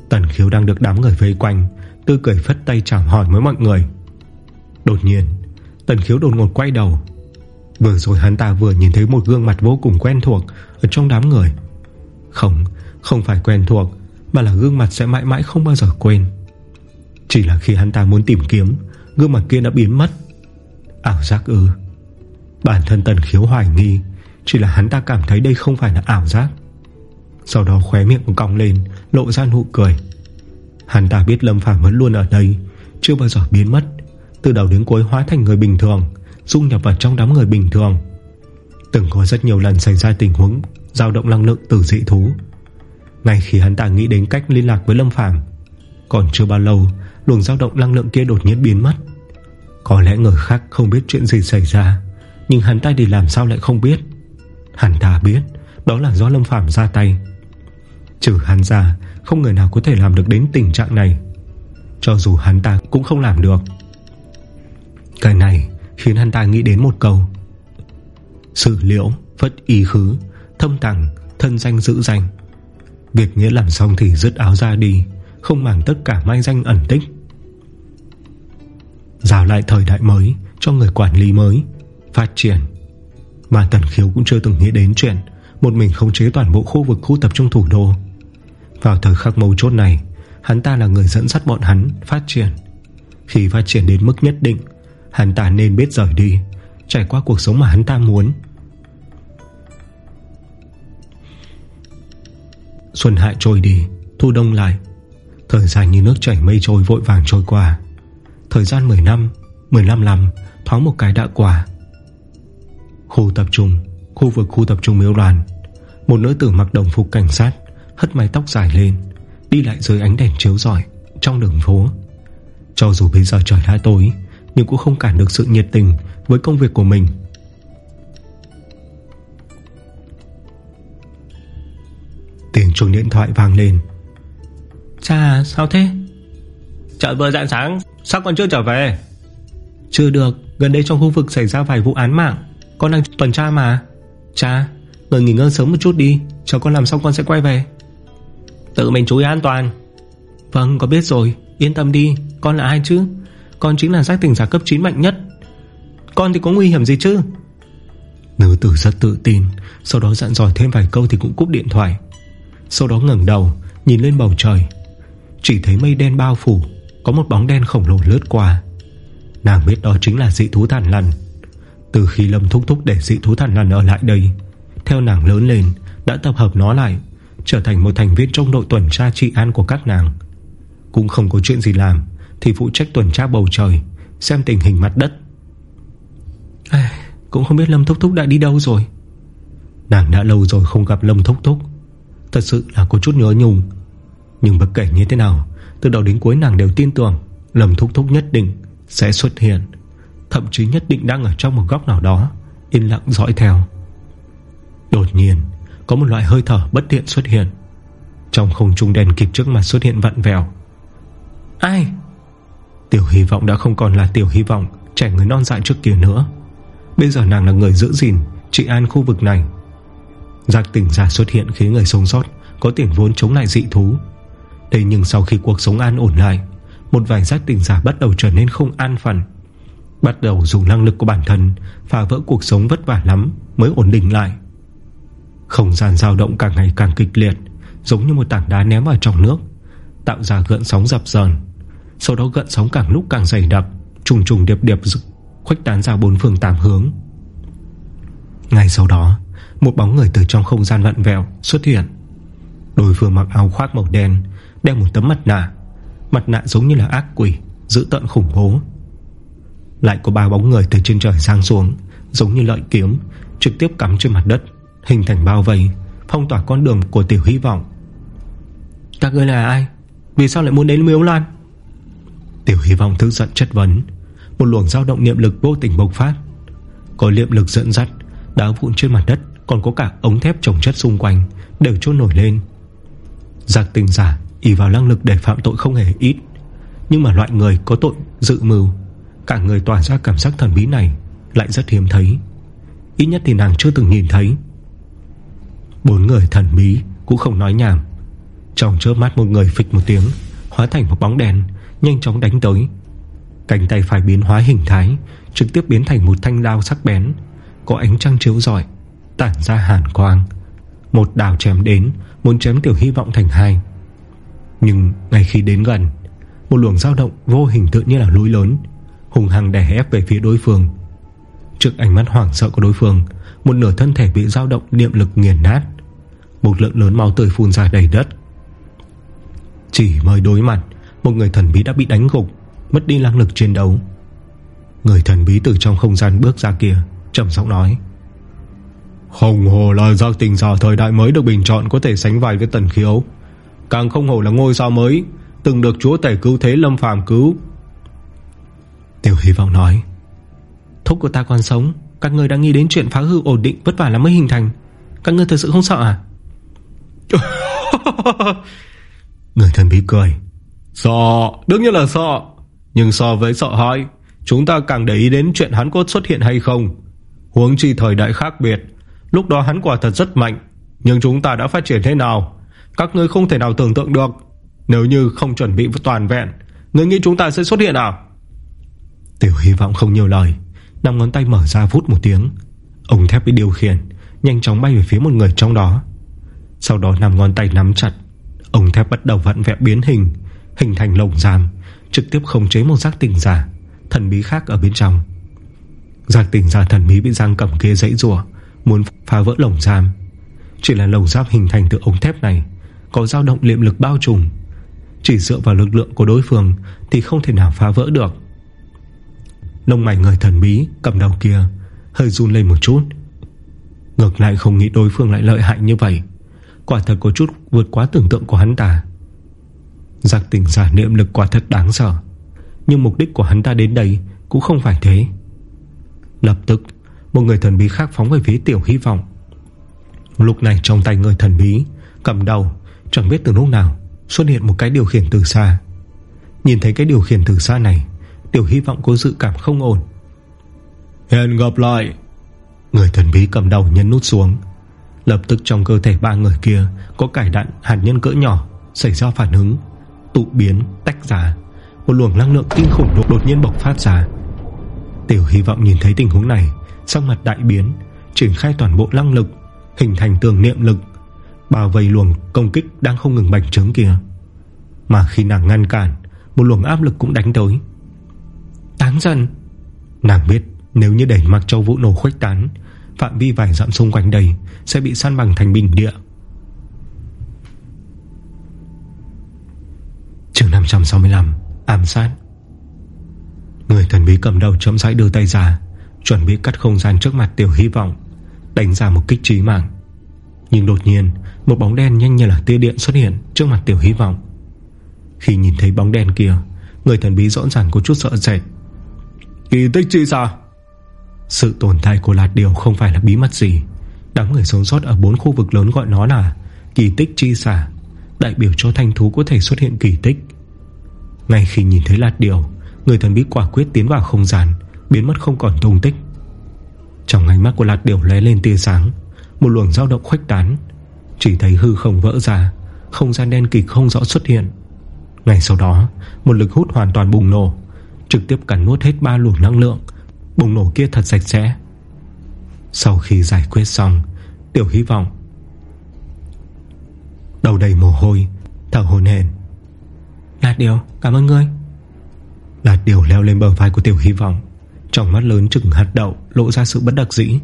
Tần Khiếu đang được đám người vây quanh Tư cười phất tay chào hỏi với mọi người. Đột nhiên Tần Khiếu đột ngột quay đầu. Vừa rồi hắn ta vừa nhìn thấy một gương mặt vô cùng quen thuộc Ở trong đám người. Không, không phải quen thuộc Mà là gương mặt sẽ mãi mãi không bao giờ quên. Chỉ là khi hắn ta muốn tìm kiếm Gương mặt kia đã biến mất. Ảo giác ư? Bản thân tần khiếu hoài nghi chỉ là hắn ta cảm thấy đây không phải là ảo giác. Sau đó khóe miệng cong lên, Lộ ra nụ cười. Hắn ta biết Lâm Phàm vẫn luôn ở đây, Chưa bao giờ biến mất. Từ đầu đến cuối hóa thành người bình thường, Dung nhập vào trong đám người bình thường. Từng có rất nhiều lần xảy ra tình huống dao động năng lượng từ dị thú. Ngay khi hắn ta nghĩ đến cách liên lạc với Lâm Phàm, Còn chưa bao lâu, Luồng dao động năng lượng kia đột nhiên biến mất. Có lẽ người khác không biết chuyện gì xảy ra, Nhưng hắn ta thì làm sao lại không biết? Hắn ta biết Đó là do Lâm Phàm ra tay. Trừ hắn ra Không người nào có thể làm được đến tình trạng này. Cho dù hắn ta cũng không làm được. Cái này Khiến hắn ta nghĩ đến một câu. Sự liễu, phất y khứ Thâm tặng, thân danh giữ danh. Việc nghĩa làm xong thì rứt áo ra đi Không màng tất cả mai danh ẩn tích. Rào lại thời đại mới Cho người quản lý mới Phát triển. Mà Tần Khiếu cũng chưa từng nghĩ đến chuyện Một mình khống chế toàn bộ khu vực khu tập trung thủ đô. Vào thời khắc mấu chốt này, Hắn ta là người dẫn dắt bọn hắn Phát triển. Khi phát triển đến mức nhất định, Hắn ta nên biết rời đi, Trải qua cuộc sống mà hắn ta muốn. Xuân hạ trôi đi, Thu đông lại. Thời gian như nước chảy mây trôi vội vàng trôi qua. Thời gian 10 năm 15 năm, Thoáng một cái đã qua. Khu tập trung Khu vực khu tập trung miếu đoàn. Một nữ tử mặc đồng phục cảnh sát Hất mái tóc dài lên Đi lại dưới ánh đèn chiếu rọi Trong đường phố. Cho dù bây giờ trời đã tối Nhưng cũng không cản được sự nhiệt tình Với công việc của mình. Tiếng chuông điện thoại vang lên. Chà sao thế? Chợ vừa dạng sáng Sao còn chưa trở về? Chưa được Gần đây trong khu vực xảy ra vài vụ án mạng con đang tuần tra mà. Cha, Người nghỉ ngơi sớm một chút đi. Chờ con làm xong con sẽ quay về. Tự mình chú ý an toàn. Vâng có biết rồi. Yên tâm đi, Con là ai chứ? Con chính là giác tỉnh giả cấp 9 mạnh nhất. Con thì có nguy hiểm gì chứ? Nữ tử rất tự tin, Sau đó dặn dòi thêm vài câu thì cũng cúp điện thoại. Sau đó ngẩng đầu, Nhìn lên bầu trời. Chỉ thấy mây đen bao phủ, Có một bóng đen khổng lồ lướt qua. Nàng biết đó chính là dị thú thản lằn. Từ khi Lâm thúc thúc để dị thú thản lằn ở lại đây Theo nàng lớn lên Đã tập hợp nó lại Trở thành một thành viên trong đội tuần tra trị an của các nàng. Cũng không có chuyện gì làm Thì phụ trách tuần tra bầu trời Xem tình hình mặt đất. À, Cũng không biết Lâm Thúc Thúc đã đi đâu rồi. Nàng đã lâu rồi không gặp Lâm Thúc Thúc. Thật sự là có chút nhớ nhung. Nhưng bất kể như thế nào Từ đầu đến cuối nàng đều tin tưởng Lâm Thúc Thúc nhất định sẽ xuất hiện Thậm chí nhất định đang ở trong một góc nào đó, Yên lặng dõi theo. Đột nhiên, Có một loại hơi thở bất tiện xuất hiện. Trong không trung đèn kịp trước mặt xuất hiện vặn vẹo. Ai? Tiểu hy vọng đã không còn là tiểu hy vọng, Trẻ người non dại trước kia nữa. Bây giờ nàng là người giữ gìn, Trị an khu vực này. Giác tỉnh giả xuất hiện khiến người sống sót Có tiền vốn chống lại dị thú. Thế nhưng sau khi cuộc sống an ổn lại, Một vài giác tỉnh giả bắt đầu trở nên không an phận. Bắt đầu dùng năng lực của bản thân, Phá vỡ cuộc sống vất vả lắm Mới ổn định lại. Không gian dao động càng ngày càng kịch liệt, Giống như một tảng đá ném vào trong nước, Tạo ra gợn sóng dập dờn. Sau đó gợn sóng càng lúc càng dày đặc, Trùng trùng điệp điệp Khuếch tán ra bốn phương tám hướng. Ngay sau đó, Một bóng người từ trong không gian vặn vẹo xuất hiện. Đối phương mặc áo khoác màu đen, Đeo một tấm mặt nạ. Mặt nạ giống như là ác quỷ Giữ tận khủng bố. Lại có ba bóng người từ trên trời sang xuống Giống như lợi kiếm Trực tiếp cắm trên mặt đất Hình thành bao vây Phong tỏa con đường của tiểu hy vọng. Các người là ai? Vì sao lại muốn đến miếu lan Tiểu hy vọng thức giận chất vấn Một luồng dao động niệm lực vô tình bộc phát. Có niệm lực dẫn dắt Đá vụn trên mặt đất Còn có cả ống thép trồng chất xung quanh Đều trôi nổi lên. Giặc tình giả ý vào năng lực để phạm tội không hề ít Nhưng mà loại người có tội dự mưu Cả người tỏa ra cảm giác thần bí này Lại rất hiếm thấy. Ít nhất thì nàng chưa từng nhìn thấy. Bốn người thần bí Cũng không nói nhảm. Trong chớp mắt một người phịch một tiếng, Hóa thành một bóng đèn Nhanh chóng đánh tới. Cánh tay phải biến hóa hình thái, Trực tiếp biến thành một thanh đao sắc bén, Có ánh trăng chiếu rọi, Tản ra hàn quang. Một đào chém đến, Muốn chém tiểu hy vọng thành hai. Nhưng ngay khi đến gần, Một luồng dao động vô hình tự như là núi lớn. Hùng hăng đè ép về phía đối phương. Trước ánh mắt hoảng sợ của đối phương, Một nửa thân thể bị dao động niệm lực nghiền nát. Một lượng lớn máu tươi phun ra đầy đất. Chỉ mới đối mặt, Một người thần bí đã bị đánh gục, Mất đi năng lực chiến đấu. Người thần bí từ trong không gian bước ra kia, trầm giọng nói. Không hồ là giác tình giả thời đại mới được bình chọn Có thể sánh vai với tần khiếu. Càng không hồ là ngôi sao mới, Từng được chúa tể cứu thế lâm phàm cứu Tiểu hy vọng nói Thúc của ta còn sống Các người đang nghĩ đến chuyện phá hư ổn định vất vả lắm mới hình thành. Các người thật sự không sợ à? [LAUGHS] Người thần bí cười Sợ, đương nhiên là sợ. Nhưng so với sợ hãi Chúng ta càng để ý đến chuyện hắn có xuất hiện hay không. Huống chi thời đại khác biệt Lúc đó hắn quả thật rất mạnh Nhưng chúng ta đã phát triển thế nào Các ngươi không thể nào tưởng tượng được. Nếu như không chuẩn bị toàn vẹn Ngươi nghĩ chúng ta sẽ xuất hiện à Tiểu hy vọng không nhiều lời. Năm ngón tay mở ra vút một tiếng. Ông thép bị điều khiển, Nhanh chóng bay về phía một người trong đó. Sau đó năm ngón tay nắm chặt, Ông thép bắt đầu vặn vẹo biến hình Hình thành lồng giam, Trực tiếp khống chế một giác tỉnh giả, Thần bí khác ở bên trong. Giác tỉnh giả thần bí bị giang cầm kia dãy rùa Muốn phá vỡ lồng giam. Chỉ là lồng giam hình thành từ ống thép này, Có dao động liệm lực bao trùm. Chỉ dựa vào lực lượng của đối phương Thì không thể nào phá vỡ được. Lông mày người thần bí, Cầm đầu kia, Hơi run lên một chút. Ngược lại không nghĩ đối phương lại lợi hại như vậy. Quả thật có chút vượt quá tưởng tượng của hắn ta. Giặc tình giả niệm lực quả thật đáng sợ. Nhưng mục đích của hắn ta đến đây Cũng không phải thế. Lập tức, Một người thần bí khác phóng về phía tiểu hy vọng. Lúc này trong tay người thần bí, Cầm đầu, Chẳng biết từ lúc nào Xuất hiện một cái điều khiển từ xa. Nhìn thấy cái điều khiển từ xa này Tiểu hy vọng có dự cảm không ổn. Hẹn gặp lại. Người thần bí cầm đầu nhấn nút xuống. Lập tức trong cơ thể ba người kia Có cải đạn hạt nhân cỡ nhỏ Xảy ra phản ứng Tụ biến, tách ra. Một luồng năng lượng kinh khủng đột, đột nhiên bộc phát ra. Tiểu hy vọng nhìn thấy tình huống này Sắc mặt đại biến Triển khai toàn bộ năng lực Hình thành tường niệm lực Bao vây luồng công kích đang không ngừng bành trướng kia. Mà khi nàng ngăn cản Một luồng áp lực cũng đánh tới Tán dần. Nàng biết nếu như đẩy mặc châu vũ nổ khuếch tán, Phạm vi vài dặm xung quanh đây Sẽ bị săn bằng thành bình địa. Trường 565 Ám sát. Người thần bí cầm đầu chậm rãi đưa tay ra, Chuẩn bị cắt không gian trước mặt tiểu hy vọng, Đánh ra một kích trí mạng. Nhưng đột nhiên, Một bóng đen nhanh như là tia điện xuất hiện Trước mặt tiểu hy vọng. Khi nhìn thấy bóng đen kia, Người thần bí rõ ràng có chút sợ sệt. Kỳ tích chi sao? Sự tồn tại của lạt điều không phải là bí mật gì. Đám người sống sót ở bốn khu vực lớn gọi nó là Kỳ tích chi xả Đại biểu cho thanh thú có thể xuất hiện kỳ tích. Ngay khi nhìn thấy lạt điều, Người thần bí quả quyết tiến vào không gian, Biến mất không còn tung tích. Trong ánh mắt của lạt điều lé lên tia sáng, Một luồng dao động khuếch tán. Chỉ thấy hư không vỡ ra, Không gian đen kịch không rõ xuất hiện. Ngay sau đó, Một lực hút hoàn toàn bùng nổ. Trực tiếp cắn nuốt hết ba luồng năng lượng. Bùng nổ kia thật sạch sẽ. Sau khi giải quyết xong Tiểu hy vọng. Đầu đầy mồ hôi Thở hồn hển. Lạt điều cảm ơn ngươi. Lạt điều leo lên bờ vai của tiểu hy vọng Trong mắt lớn chừng hạt đậu Lộ ra sự bất đắc dĩ.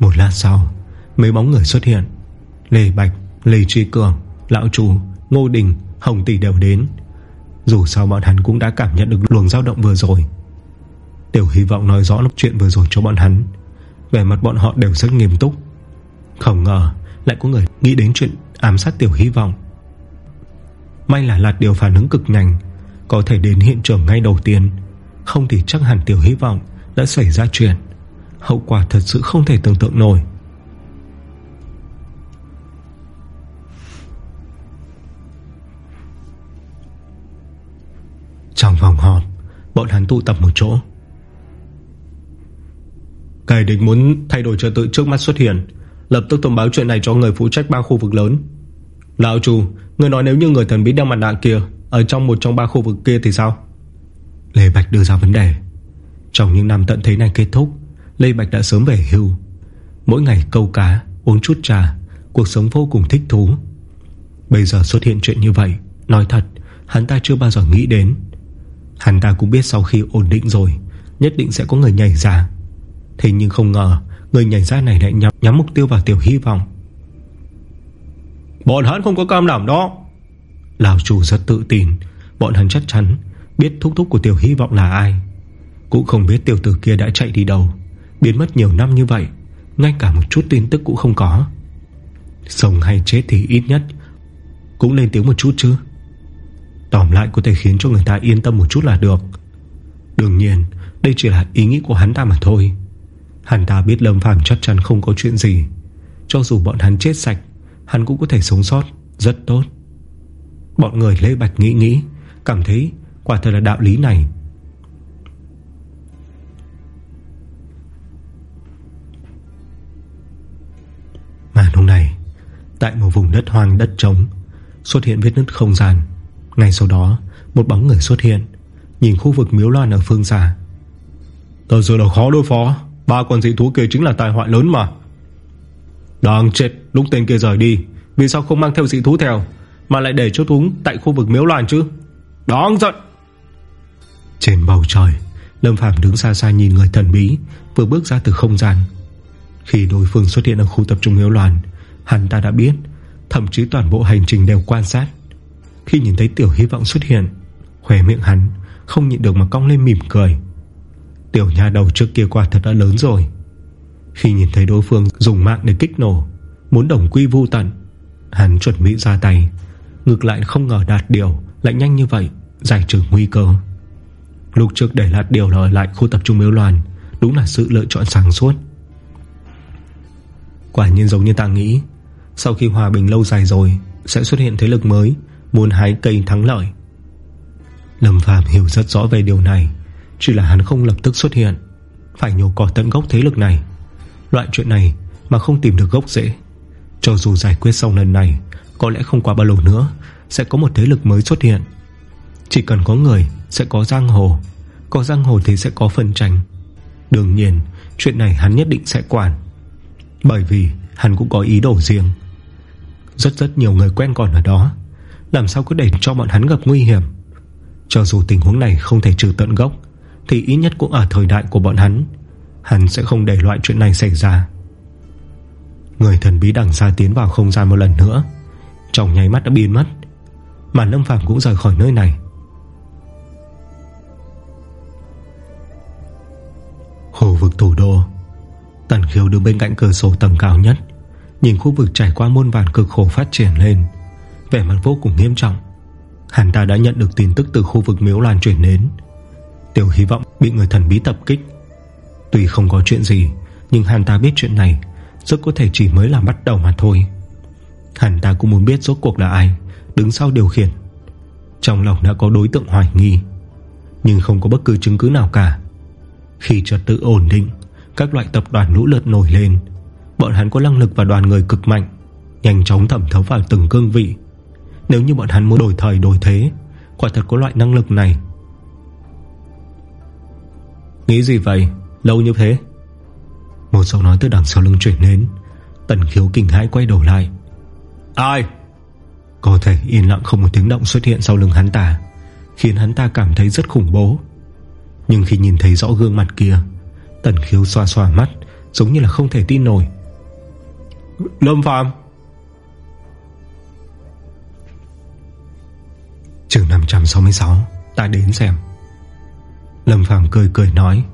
Một lát sau Mấy bóng người xuất hiện. Lê Bạch, Lê Truy Cường, Lão Trù, Ngô Đình, Hồng Tỷ đều đến. Dù sao bọn hắn cũng đã cảm nhận được luồng dao động vừa rồi. Tiểu hy vọng nói rõ lúc chuyện vừa rồi cho bọn hắn. Về mặt bọn họ đều rất nghiêm túc. Không ngờ, Lại có người nghĩ đến chuyện ám sát tiểu hy vọng. May là lạt điều phản ứng cực nhanh, Có thể đến hiện trường ngay đầu tiên. Không thì chắc hẳn tiểu hy vọng Đã xảy ra chuyện. Hậu quả thật sự không thể tưởng tượng nổi. Trong phòng họp Bọn hắn tụ tập một chỗ. Cái định muốn thay đổi trật tự trước mắt xuất hiện Lập tức thông báo chuyện này cho người phụ trách ba khu vực lớn. Lão chủ Người nói nếu như người thần bí đeo mặt nạ kia Ở trong một trong ba khu vực kia thì sao? Lê Bạch đưa ra vấn đề. Trong những năm tận thế này kết thúc Lê Bạch đã sớm về hưu. Mỗi ngày câu cá, uống chút trà Cuộc sống vô cùng thích thú. Bây giờ xuất hiện chuyện như vậy Nói thật, hắn ta chưa bao giờ nghĩ đến. Hắn ta cũng biết sau khi ổn định rồi Nhất định sẽ có người nhảy ra. Thế nhưng không ngờ Người nhảy ra này lại nhắm, nhắm mục tiêu vào tiểu hy vọng. Bọn hắn không có cam đảm đó. Lào chủ rất tự tin. Bọn hắn chắc chắn Biết thúc thúc của tiểu hy vọng là ai. Cũng không biết tiểu tử kia đã chạy đi đâu. Biến mất nhiều năm như vậy Ngay cả một chút tin tức cũng không có. Sống hay chết thì ít nhất Cũng lên tiếng một chút chứ. Tóm lại có thể khiến cho người ta yên tâm một chút là được. Đương nhiên, Đây chỉ là ý nghĩ của hắn ta mà thôi. Hắn ta biết Lâm Phàm chắc chắn không có chuyện gì. Cho dù bọn hắn chết sạch, Hắn cũng có thể sống sót, Rất tốt. Bọn người Lê Bạch nghĩ nghĩ, Cảm thấy quả thật là đạo lý này. Mà lúc này, Tại một vùng đất hoang đất trống, Xuất hiện vết nứt không gian. Ngay sau đó Một bóng người xuất hiện Nhìn khu vực miếu loan ở phương xa. Thật sự là khó đối phó Ba con dị thú kia chính là tai họa lớn mà. Đang chết Lúc tên kia rời đi Vì sao không mang theo dị thú theo Mà lại để cho thúng tại khu vực miếu loan chứ? Đáng giận! Trên bầu trời Lâm Phạm đứng xa xa nhìn người thần bí Vừa bước ra từ không gian. Khi đối phương xuất hiện ở khu tập trung miếu loan, Hắn ta đã biết Thậm chí toàn bộ hành trình đều quan sát. Khi nhìn thấy tiểu hy vọng xuất hiện Khỏe miệng hắn Không nhịn được mà cong lên mỉm cười. Tiểu nhà đầu trước kia quả thật đã lớn rồi. Khi nhìn thấy đối phương dùng mạng để kích nổ, Muốn đồng quy vu tận, Hắn chuẩn bị ra tay. Ngược lại không ngờ đạt điều Lại nhanh như vậy, Giải trừ nguy cơ. Lúc trước để lạt điều là ở lại khu tập trung miếu loàn Đúng là sự lựa chọn sáng suốt. Quả nhiên giống như ta nghĩ, Sau khi hòa bình lâu dài rồi, Sẽ xuất hiện thế lực mới Muốn hái cây thắng lợi. Lâm Phàm hiểu rất rõ về điều này, Chỉ là hắn không lập tức xuất hiện. Phải nhổ cỏ tận gốc thế lực này. Loại chuyện này mà không tìm được gốc rễ Cho dù giải quyết xong lần này, Có lẽ không qua bao lâu nữa, Sẽ có một thế lực mới xuất hiện. Chỉ cần có người sẽ có giang hồ, Có giang hồ thì sẽ có phân tranh. Đương nhiên, Chuyện này hắn nhất định sẽ quản. Bởi vì hắn cũng có ý đồ riêng. Rất rất nhiều người quen còn ở đó. Làm sao cứ để cho bọn hắn gặp nguy hiểm? Cho dù tình huống này không thể trừ tận gốc, Thì ít nhất cũng ở thời đại của bọn hắn Hắn sẽ không để loại chuyện này xảy ra. Người thần bí đằng xa tiến vào không gian một lần nữa, Trong nháy mắt đã biến mất. Mà Lâm Phàm cũng rời khỏi nơi này. Khu vực thủ đô. Tần khiêu đứng bên cạnh cửa sổ tầng cao nhất, Nhìn khu vực trải qua muôn vàn cực khổ phát triển lên. Vẻ mặt vô cùng nghiêm trọng. Hắn ta đã nhận được tin tức từ khu vực miếu lan chuyển đến. Tiểu hy vọng bị người thần bí tập kích. Tuy không có chuyện gì, Nhưng hắn ta biết chuyện này, Rất có thể chỉ mới là bắt đầu mà thôi. Hắn ta cũng muốn biết rốt cuộc là ai, Đứng sau điều khiển. Trong lòng đã có đối tượng hoài nghi, Nhưng không có bất cứ chứng cứ nào cả. Khi trật tự ổn định, Các loại tập đoàn lũ lượt nổi lên. Bọn hắn có năng lực và đoàn người cực mạnh, Nhanh chóng thẩm thấu vào từng cương vị. Nếu như bọn hắn muốn đổi thời đổi thế Quả thật có loại năng lực này. Nghĩ gì vậy? Lâu như thế? Một giọng nói từ đằng sau lưng chuyển đến. Tần khiếu kinh hãi quay đầu lại. Ai? Có thể yên lặng không một tiếng động xuất hiện sau lưng hắn ta Khiến hắn ta cảm thấy rất khủng bố. Nhưng khi nhìn thấy rõ gương mặt kia Tần khiếu xoa xoa mắt Giống như là không thể tin nổi. Lâm Phạm Trường 566 Ta đến xem. Lâm Phạm cười cười nói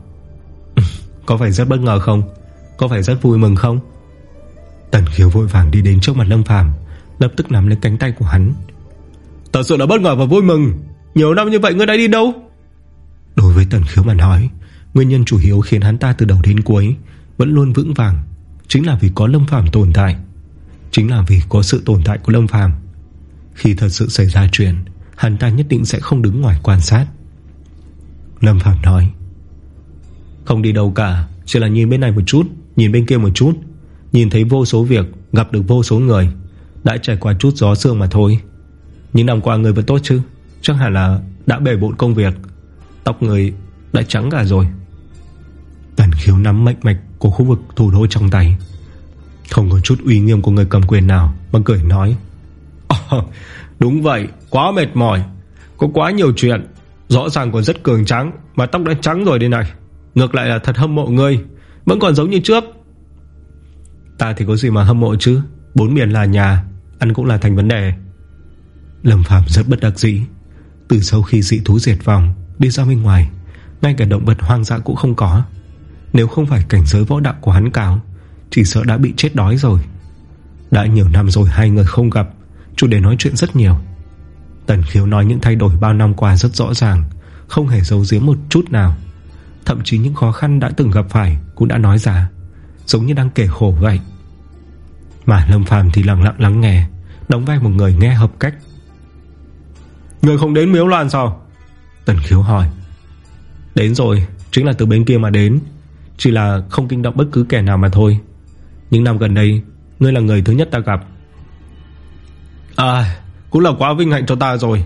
Có phải rất bất ngờ không? Có phải rất vui mừng không? Tần khiếu vội vàng đi đến trước mặt Lâm Phàm Lập tức nắm lấy cánh tay của hắn. Thật sự là bất ngờ và vui mừng. Nhiều năm như vậy ngươi đã đi đâu? Đối với Tần khiếu mà nói Nguyên nhân chủ yếu khiến hắn ta từ đầu đến cuối Vẫn luôn vững vàng Chính là vì có Lâm Phàm tồn tại. Chính là vì có sự tồn tại của Lâm Phàm. Khi thật sự xảy ra chuyện Hắn ta nhất định sẽ không đứng ngoài quan sát. Lâm Phạm nói Không đi đâu cả Chỉ là nhìn bên này một chút Nhìn bên kia một chút Nhìn thấy vô số việc Gặp được vô số người Đã trải qua chút gió sương mà thôi. Những năm qua người vẫn tốt chứ? Chắc hẳn là đã bể bộn công việc Tóc người đã trắng cả rồi. Tần khiếu nắm mạnh mạch Của khu vực thủ đô trong tay. Không có chút uy nghiêm của người cầm quyền nào Mà cười nói oh, Đúng vậy, quá mệt mỏi. Có quá nhiều chuyện, Rõ ràng còn rất cường trắng Mà tóc đã trắng rồi đây này. Ngược lại là thật hâm mộ ngươi, Vẫn còn giống như trước. Ta thì có gì mà hâm mộ chứ? Bốn miền là nhà, Ăn cũng là thành vấn đề. Lâm Phạm rất bất đắc dĩ. Từ sau khi dị thú diệt vòng Đi ra bên ngoài, Ngay cả động vật hoang dã cũng không có. Nếu không phải cảnh giới võ đạo của hắn cao, Chỉ sợ đã bị chết đói rồi. Đã nhiều năm rồi hai người không gặp Chủ đề nói chuyện rất nhiều. Tần khiếu nói những thay đổi bao năm qua rất rõ ràng Không hề giấu giếm một chút nào. Thậm chí những khó khăn đã từng gặp phải Cũng đã nói ra Giống như đang kể khổ vậy. Mà Lâm Phàm thì lặng lặng lắng nghe Đóng vai một người nghe hợp cách. Người không đến miếu loạn sao? Tần khiếu hỏi. Đến rồi Chính là từ bên kia mà đến. Chỉ là không kinh động bất cứ kẻ nào mà thôi. Những năm gần đây Ngươi là người thứ nhất ta gặp À cũng là quá vinh hạnh cho ta rồi.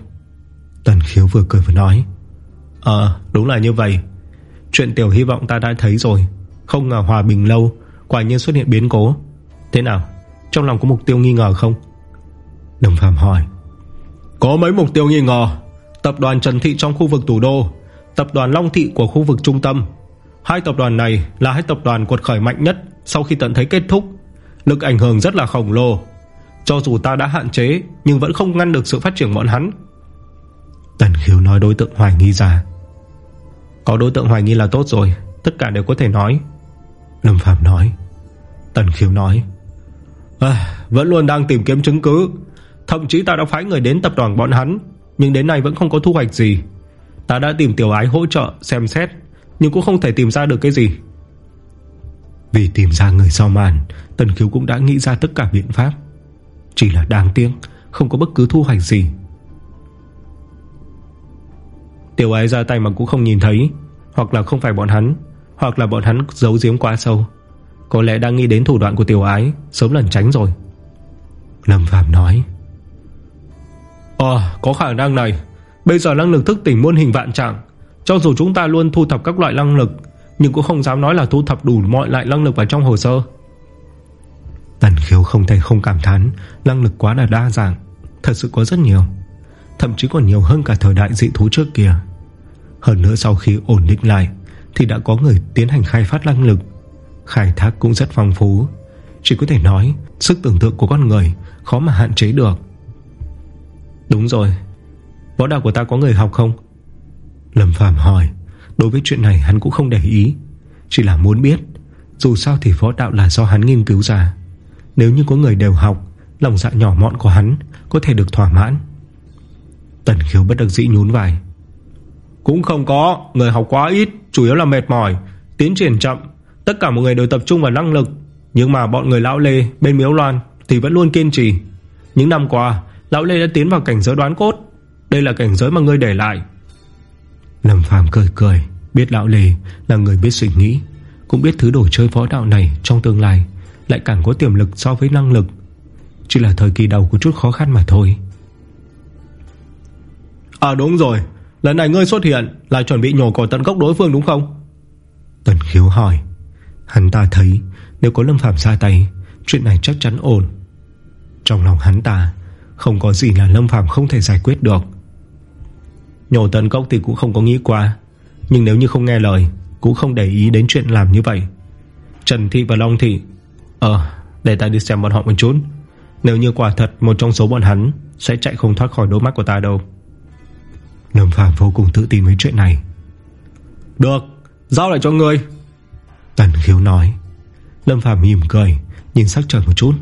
Tần khiếu vừa cười vừa nói. Ờ đúng là như vậy. Chuyện tiểu hy vọng ta đã thấy rồi. Không ngờ hòa bình lâu, Quả nhiên xuất hiện biến cố. Thế nào, Trong lòng có mục tiêu nghi ngờ không? Đồng Phạm hỏi. Có mấy mục tiêu nghi ngờ? Tập đoàn Trần Thị trong khu vực thủ đô, Tập đoàn Long Thị của khu vực trung tâm. Hai tập đoàn này là hai tập đoàn quật khởi mạnh nhất Sau khi tận thấy kết thúc. Lực ảnh hưởng rất là khổng lồ cho dù ta đã hạn chế Nhưng vẫn không ngăn được sự phát triển bọn hắn. Tần khiếu nói đối tượng hoài nghi ra. Có đối tượng hoài nghi là tốt rồi Tất cả đều có thể nói. Lâm Phạm nói. Tần khiếu nói. À, Vẫn luôn đang tìm kiếm chứng cứ. Thậm chí ta đã phái người đến tập đoàn bọn hắn Nhưng đến nay vẫn không có thu hoạch gì. Ta đã tìm tiểu ái hỗ trợ xem xét Nhưng cũng không thể tìm ra được cái gì. Vì tìm ra người sau màn Tần khiếu cũng đã nghĩ ra tất cả biện pháp chỉ là đáng tiếc, Không có bất cứ thu hoạch gì. Tiểu ái ra tay mà cũng không nhìn thấy, Hoặc là không phải bọn hắn, Hoặc là bọn hắn giấu giếm quá sâu. Có lẽ đang nghĩ đến thủ đoạn của tiểu ái, Sớm lần tránh rồi. Lâm Phạm nói Ờ có khả năng này. Bây giờ năng lực thức tỉnh muôn hình vạn trạng, Cho dù chúng ta luôn thu thập các loại năng lực, Nhưng cũng không dám nói là thu thập đủ mọi loại năng lực vào trong hồ sơ. Tần khiếu không thể không cảm thán, Năng lực quá là đa dạng, Thật sự có rất nhiều, Thậm chí còn nhiều hơn cả thời đại dị thú trước kia. Hơn nữa sau khi ổn định lại, Thì đã có người tiến hành khai phát năng lực, Khai thác cũng rất phong phú. Chỉ có thể nói, Sức tưởng tượng của con người Khó mà hạn chế được. Đúng rồi, Võ đạo của ta có người học không? Lâm Phàm hỏi, Đối với chuyện này hắn cũng không để ý, Chỉ là muốn biết, Dù sao thì võ đạo là do hắn nghiên cứu ra. Nếu như có người đều học Lòng dạ nhỏ mọn của hắn Có thể được thỏa mãn. Tần khiếu bất đắc dĩ nhún vai. Cũng không có Người học quá ít Chủ yếu là mệt mỏi Tiến triển chậm. Tất cả mọi người đều tập trung vào năng lực Nhưng mà bọn người lão lê bên miếu loan Thì vẫn luôn kiên trì. Những năm qua Lão lê đã tiến vào cảnh giới đoán cốt. Đây là cảnh giới mà ngươi để lại. Lâm Phàm cười cười Biết lão lê là người biết suy nghĩ Cũng biết thứ đồ chơi võ đạo này trong tương lai Lại càng có tiềm lực so với năng lực. Chỉ là thời kỳ đầu có chút khó khăn mà thôi. À đúng rồi. Lần này ngươi xuất hiện là chuẩn bị nhổ cỏ tận gốc đối phương đúng không? Tần khiếu hỏi. Hắn ta thấy nếu có Lâm Phạm ra tay Chuyện này chắc chắn ổn. Trong lòng hắn ta Không có gì là Lâm Phạm không thể giải quyết được. Nhổ tận gốc thì cũng không có nghĩ qua Nhưng nếu như không nghe lời Cũng không để ý đến chuyện làm như vậy. Trần Thị và Long Thị Ờ để ta đi xem bọn họ một chút. Nếu như quả thật một trong số bọn hắn Sẽ chạy không thoát khỏi đôi mắt của ta đâu. Lâm Phàm vô cùng tự tin với chuyện này. Được Giao lại cho ngươi. Tần khiếu nói. Lâm Phàm mỉm cười Nhìn sắc trời một chút.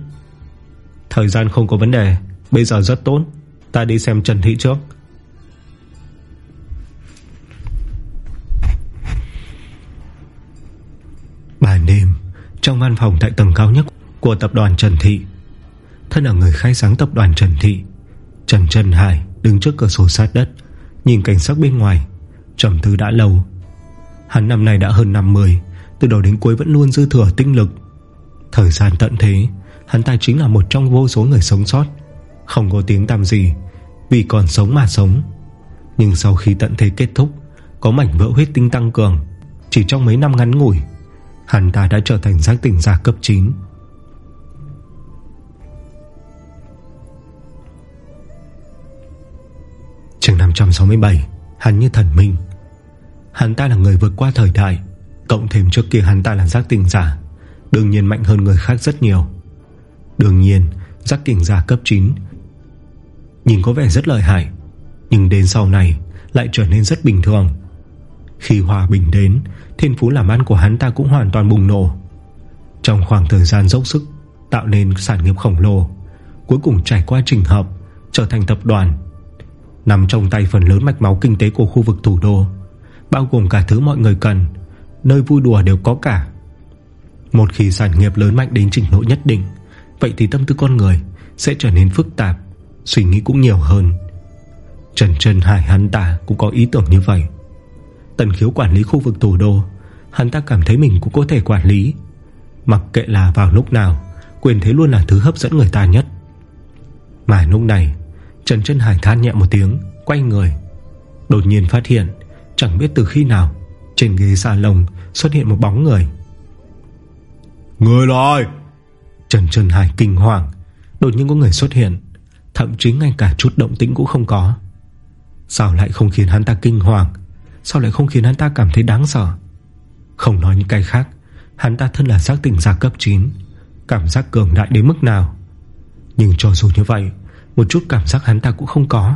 Thời gian không có vấn đề Bây giờ rất tốt. Ta đi xem Trần Thị trước. Ban đêm trong văn phòng tại tầng cao nhất Của tập đoàn Trần Thị. Thân là người khai sáng tập đoàn Trần Thị, Trần Trần Hải đứng trước cửa sổ sát đất, Nhìn cảnh sắc bên ngoài, Trầm tư đã lâu. Hắn năm nay đã hơn 50 Từ đầu đến cuối vẫn luôn dư thừa tinh lực. Thời gian tận thế, Hắn ta chính là một trong vô số người sống sót, Không có tiếng tăm gì, Vì còn sống mà sống. Nhưng sau khi tận thế kết thúc, Có mảnh vỡ huyết tinh tăng cường, Chỉ trong mấy năm ngắn ngủi Hắn ta đã trở thành giác tỉnh giả cấp 9 Trường 567 Hắn như thần minh. Hắn ta là người vượt qua thời đại, Cộng thêm trước kia hắn ta là giác tỉnh giả, Đương nhiên mạnh hơn người khác rất nhiều. Đương nhiên, Giác tỉnh giả cấp 9 Nhìn có vẻ rất lợi hại, Nhưng đến sau này lại trở nên rất bình thường. Khi hòa bình đến, Thiên phú làm ăn của hắn ta cũng hoàn toàn bùng nổ. Trong khoảng thời gian dốc sức Tạo nên sản nghiệp khổng lồ, Cuối cùng trải qua trình hợp, Trở thành tập đoàn. Nằm trong tay phần lớn mạch máu kinh tế của khu vực thủ đô, Bao gồm cả thứ mọi người cần, Nơi vui đùa đều có cả. Một khi sản nghiệp lớn mạnh đến trình độ nhất định, Vậy thì tâm tư con người Sẽ trở nên phức tạp, Suy nghĩ cũng nhiều hơn. Trần Trần Hải hắn ta cũng có ý tưởng như vậy. Tần khiếu quản lý khu vực thủ đô Hắn ta cảm thấy mình cũng có thể quản lý. Mặc kệ là vào lúc nào Quyền thế luôn là thứ hấp dẫn người ta nhất. Mà lúc này Trần Trân Hải than nhẹ một tiếng Quay người. Đột nhiên phát hiện Chẳng biết từ khi nào Trên ghế xa lồng xuất hiện một bóng người. Người lại Trần Trân Hải kinh hoàng Đột nhiên có người xuất hiện Thậm chí ngay cả chút động tĩnh cũng không có. Sao lại không khiến hắn ta kinh hoàng Sao lại không khiến hắn ta cảm thấy đáng sợ? Không nói những cái khác, Hắn ta thân là giác tỉnh giả cấp 9 Cảm giác cường đại đến mức nào? Nhưng cho dù như vậy, Một chút cảm giác hắn ta cũng không có.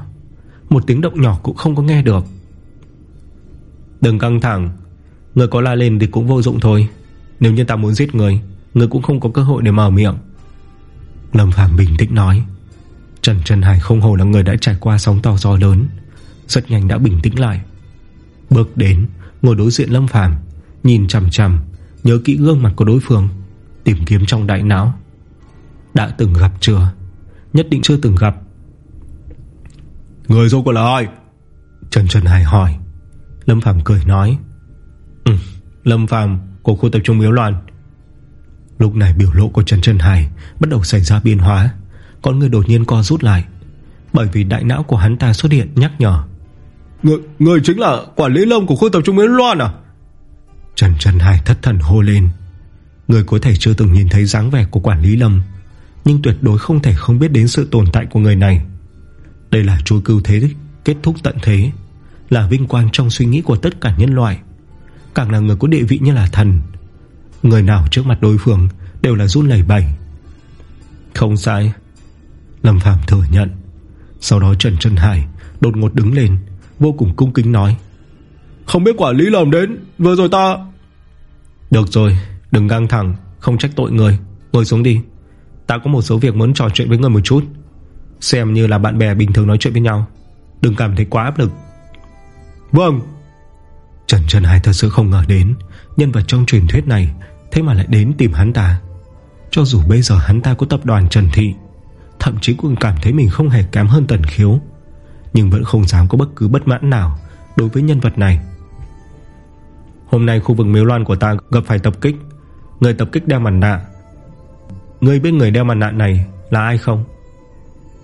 Một tiếng động nhỏ cũng không có nghe được. Đừng căng thẳng, Người có la lên thì cũng vô dụng thôi. Nếu như ta muốn giết người Người cũng không có cơ hội để mở miệng. Lâm Phàm bình tĩnh nói. Trần Trần Hải không hồ là người đã trải qua sóng to gió lớn, Rất nhanh đã bình tĩnh lại. Bước đến Ngồi đối diện Lâm Phàm Nhìn chằm chằm Nhớ kỹ gương mặt của đối phương Tìm kiếm trong đại não. Đã từng gặp chưa? Nhất định chưa từng gặp. Người dâu của là ai? Trần Trần Hải hỏi. Lâm Phàm cười nói. Ừ Lâm Phàm của khu tập trung Miếu Loan. Lúc này biểu lộ của Trần Trần Hải Bắt đầu xảy ra biến hóa. Con người đột nhiên co rút lại. Bởi vì đại não của hắn ta xuất hiện nhắc nhở Người, người chính là quản lý lâm của khu tập trung Miến Loan à? Trần Trần Hải thất thần hô lên. Người có thể chưa từng nhìn thấy dáng vẻ của quản lý lâm Nhưng tuyệt đối không thể không biết đến sự tồn tại của người này. Đây là chúa cưu thế Kết thúc tận thế Là vinh quang trong suy nghĩ của tất cả nhân loại. Càng là người có địa vị như là thần Người nào trước mặt đối phương Đều là run lẩy bẩy. Không sai. Lâm Phạm thừa nhận. Sau đó Trần Trần Hải đột ngột đứng lên Vô cùng cung kính nói. Không biết quản lý lầm đến Vừa rồi ta Được rồi đừng căng thẳng Không trách tội người. Ngồi xuống đi. Ta có một số việc muốn trò chuyện với người một chút. Xem như là bạn bè bình thường nói chuyện với nhau. Đừng cảm thấy quá áp lực. Vâng. Trần Trần Hải thật sự không ngờ đến Nhân vật trong truyền thuyết này Thế mà lại đến tìm hắn ta. Cho dù bây giờ hắn ta có tập đoàn Trần Thị Thậm chí cũng cảm thấy mình không hề kém hơn Tần Khiếu Nhưng vẫn không dám có bất cứ bất mãn nào Đối với nhân vật này. Hôm nay khu vực miếu loan của ta gặp phải tập kích. Người tập kích đeo mặt nạ. Người biết người đeo mặt nạ này Là ai không?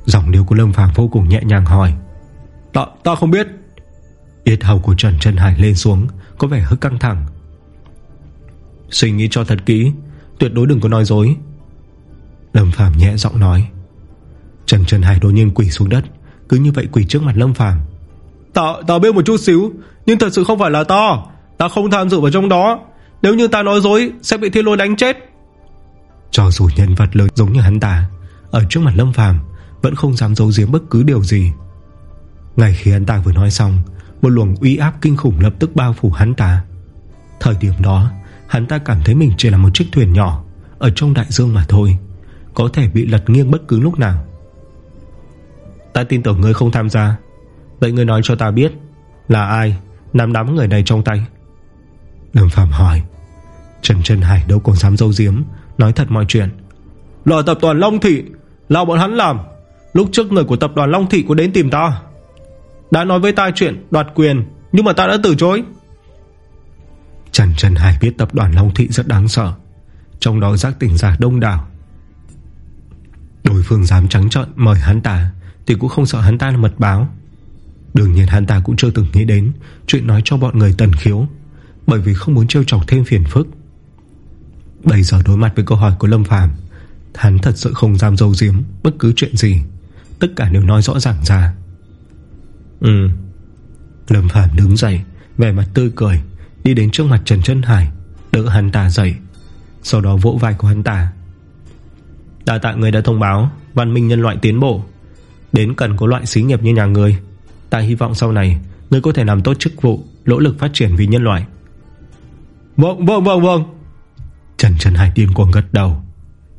Giọng điệu của Lâm Phàm vô cùng nhẹ nhàng hỏi. Ta, ta không biết. Yết hầu của Trần Trần Hải lên xuống Có vẻ hơi căng thẳng. Suy nghĩ cho thật kỹ Tuyệt đối đừng có nói dối. Lâm Phàm nhẹ giọng nói. Trần Trần Hải đột nhiên quỷ xuống đất Cứ như vậy quỷ trước mặt Lâm Phàm. Ta, ta biết một chút xíu Nhưng thật sự không phải là ta. Ta không tham dự vào trong đó. Nếu như ta nói dối sẽ bị thiên lôi đánh chết. Cho dù nhân vật lớn giống như hắn ta Ở trước mặt Lâm Phàm Vẫn không dám giấu giếm bất cứ điều gì. Ngay khi hắn ta vừa nói xong Một luồng uy áp kinh khủng lập tức bao phủ hắn ta. Thời điểm đó Hắn ta cảm thấy mình chỉ là một chiếc thuyền nhỏ Ở trong đại dương mà thôi. Có thể bị lật nghiêng bất cứ lúc nào Ta tin tưởng ngươi không tham gia. Vậy ngươi nói cho ta biết Là ai nắm nắm người này trong tay. Lâm Phạm hỏi. Trần Trần Hải đâu còn dám dâu diếm, Nói thật mọi chuyện. Là tập đoàn Long Thị, Là bọn hắn làm. Lúc trước người của tập đoàn Long Thị có đến tìm ta. Đã nói với ta chuyện đoạt quyền, Nhưng mà ta đã từ chối. Trần Trần Hải biết tập đoàn Long Thị rất đáng sợ. Trong đó giác tỉnh giả đông đảo. Đối phương dám trắng trợn mời hắn ta. Thì cũng không sợ hắn ta là mật báo. Đương nhiên hắn ta cũng chưa từng nghĩ đến Chuyện nói cho bọn người tần khiếu Bởi vì không muốn trêu chọc thêm phiền phức. Bây giờ đối mặt với câu hỏi của Lâm Phàm Hắn thật sự không dám dâu diếm Bất cứ chuyện gì Tất cả đều nói rõ ràng ra. Ừ. Lâm Phàm đứng dậy Vẻ mặt tươi cười Đi đến trước mặt Trần Trân Hải Đỡ hắn ta dậy. Sau đó vỗ vai của hắn ta. Đà tạ người đã thông báo Văn minh nhân loại tiến bộ Đến cần có loại xí nghiệp như nhà người. Ta hy vọng sau này Người có thể làm tốt chức vụ, Nỗ lực phát triển vì nhân loại. Vâng vâng vâng vâng. Trần Trần Hải điên cuồng gật đầu.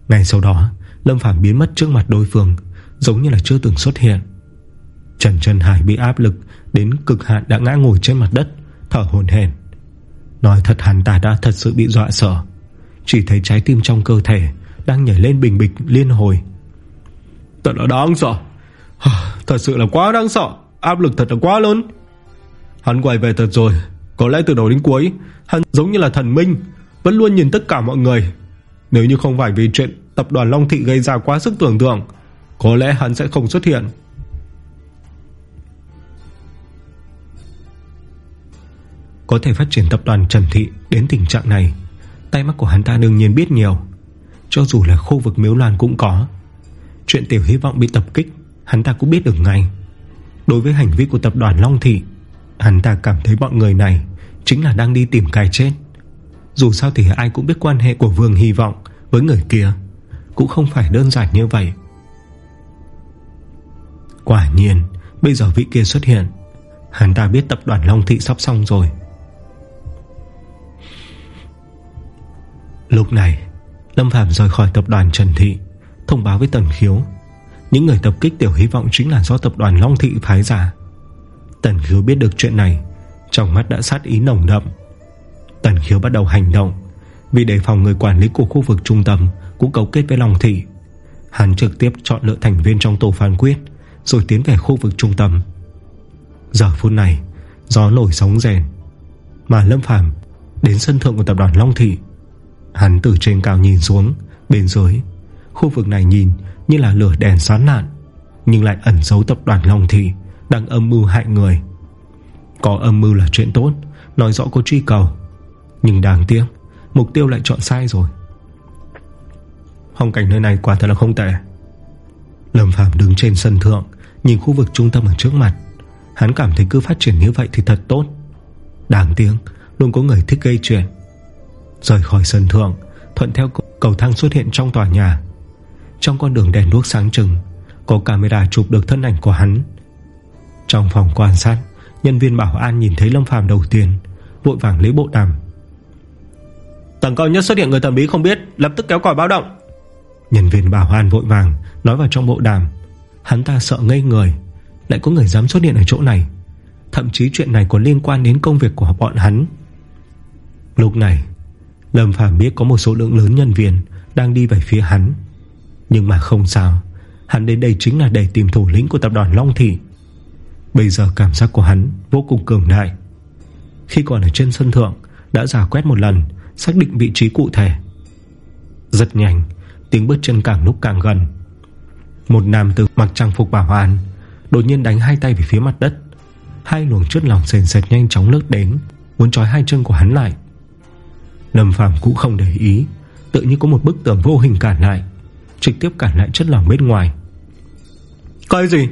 Ngay sau đó, Lâm Phàm biến mất trước mặt đối phương, Giống như là chưa từng xuất hiện. Trần Trần Hải bị áp lực, Đến cực hạn đã ngã ngồi trên mặt đất, Thở hồn hển. Nói thật hắn ta đã thật sự bị dọa sợ. Chỉ thấy trái tim trong cơ thể Đang nhảy lên bình bịch liên hồi. Thật là đáng sợ. [SIGHS] Thật sự là quá đáng sợ. Áp lực thật là quá lớn. Hắn quay về thật rồi. Có lẽ từ đầu đến cuối, Hắn giống như là thần minh, Vẫn luôn nhìn tất cả mọi người. Nếu như không phải vì chuyện tập đoàn Long Thị gây ra quá sức tưởng tượng, Có lẽ hắn sẽ không xuất hiện. Có thể phát triển tập đoàn Trần Thị Đến tình trạng này, Tay mắt của hắn ta đương nhiên biết nhiều. Cho dù là khu vực miếu loan cũng có. Chuyện tiểu hy vọng bị tập kích Hắn ta cũng biết được ngay. Đối với hành vi của tập đoàn Long Thị, Hắn ta cảm thấy bọn người này Chính là đang đi tìm cái chết. Dù sao thì ai cũng biết quan hệ của Vương Hy vọng Với người kia, Cũng không phải đơn giản như vậy. Quả nhiên, Bây giờ vị kia xuất hiện, Hắn ta biết tập đoàn Long Thị sắp xong rồi. Lúc này, Lâm Phạm rời khỏi tập đoàn Trần Thị, Thông báo với Tần Khiếu. Những người tập kích tiểu hy vọng chính là do tập đoàn Long Thị phái ra. Tần Khiếu biết được chuyện này, Trong mắt đã sát ý nồng đậm. Tần Khiếu bắt đầu hành động, Vì đề phòng người quản lý của khu vực trung tâm Cũng cấu kết với Long Thị. Hắn trực tiếp chọn lựa thành viên trong tổ phán quyết, Rồi tiến về khu vực trung tâm. Giờ phút này, Gió nổi sóng rèn Mà Lâm Phàm đến sân thượng của tập đoàn Long Thị. Hắn từ trên cao nhìn xuống, Bên dưới, Khu vực này nhìn như là lửa đèn sáng nạn, Nhưng lại ẩn giấu tập đoàn Long Thị Đang âm mưu hại người. Có âm mưu là chuyện tốt, Nói rõ có truy cầu, Nhưng đáng tiếc, Mục tiêu lại chọn sai rồi. Phong cảnh nơi này quả thật là không tệ. Lâm Phạm đứng trên sân thượng, Nhìn khu vực trung tâm ở trước mặt. Hắn cảm thấy cứ phát triển như vậy thì thật tốt. Đáng tiếng Luôn có người thích gây chuyện. Rời khỏi sân thượng, Thuận theo cầu thang xuất hiện trong tòa nhà. Trong con đường đèn đuốc sáng trừng Có camera chụp được thân ảnh của hắn. Trong phòng quan sát Nhân viên bảo an nhìn thấy Lâm Phàm đầu tiên Vội vàng lấy bộ đàm. Tầng cao nhất xuất hiện người thần bí không biết Lập tức kéo còi báo động. Nhân viên bảo an vội vàng Nói vào trong bộ đàm. Hắn ta sợ ngây người Lại có người dám xuất hiện ở chỗ này. Thậm chí chuyện này còn liên quan đến công việc của bọn hắn. Lúc này Lâm Phàm biết có một số lượng lớn nhân viên Đang đi về phía hắn nhưng mà không sao. Hắn đến đây chính là để tìm thủ lĩnh của tập đoàn Long Thị. Bây giờ cảm giác của hắn Vô cùng cường đại. Khi còn ở trên sân thượng, Đã giả quét một lần, Xác định vị trí cụ thể. Rất nhanh, Tiếng bước chân càng lúc càng gần. Một nam tử mặc trang phục bảo an, Đột nhiên đánh hai tay về phía mặt đất. Hai luồng chất lỏng sền sệt nhanh chóng lướt đến, Muốn trói hai chân của hắn lại. Lâm Phàm cũng không để ý, Tự như có một bức tường vô hình cản lại. Trực tiếp cản lại chất lỏng bên ngoài. Cái gì?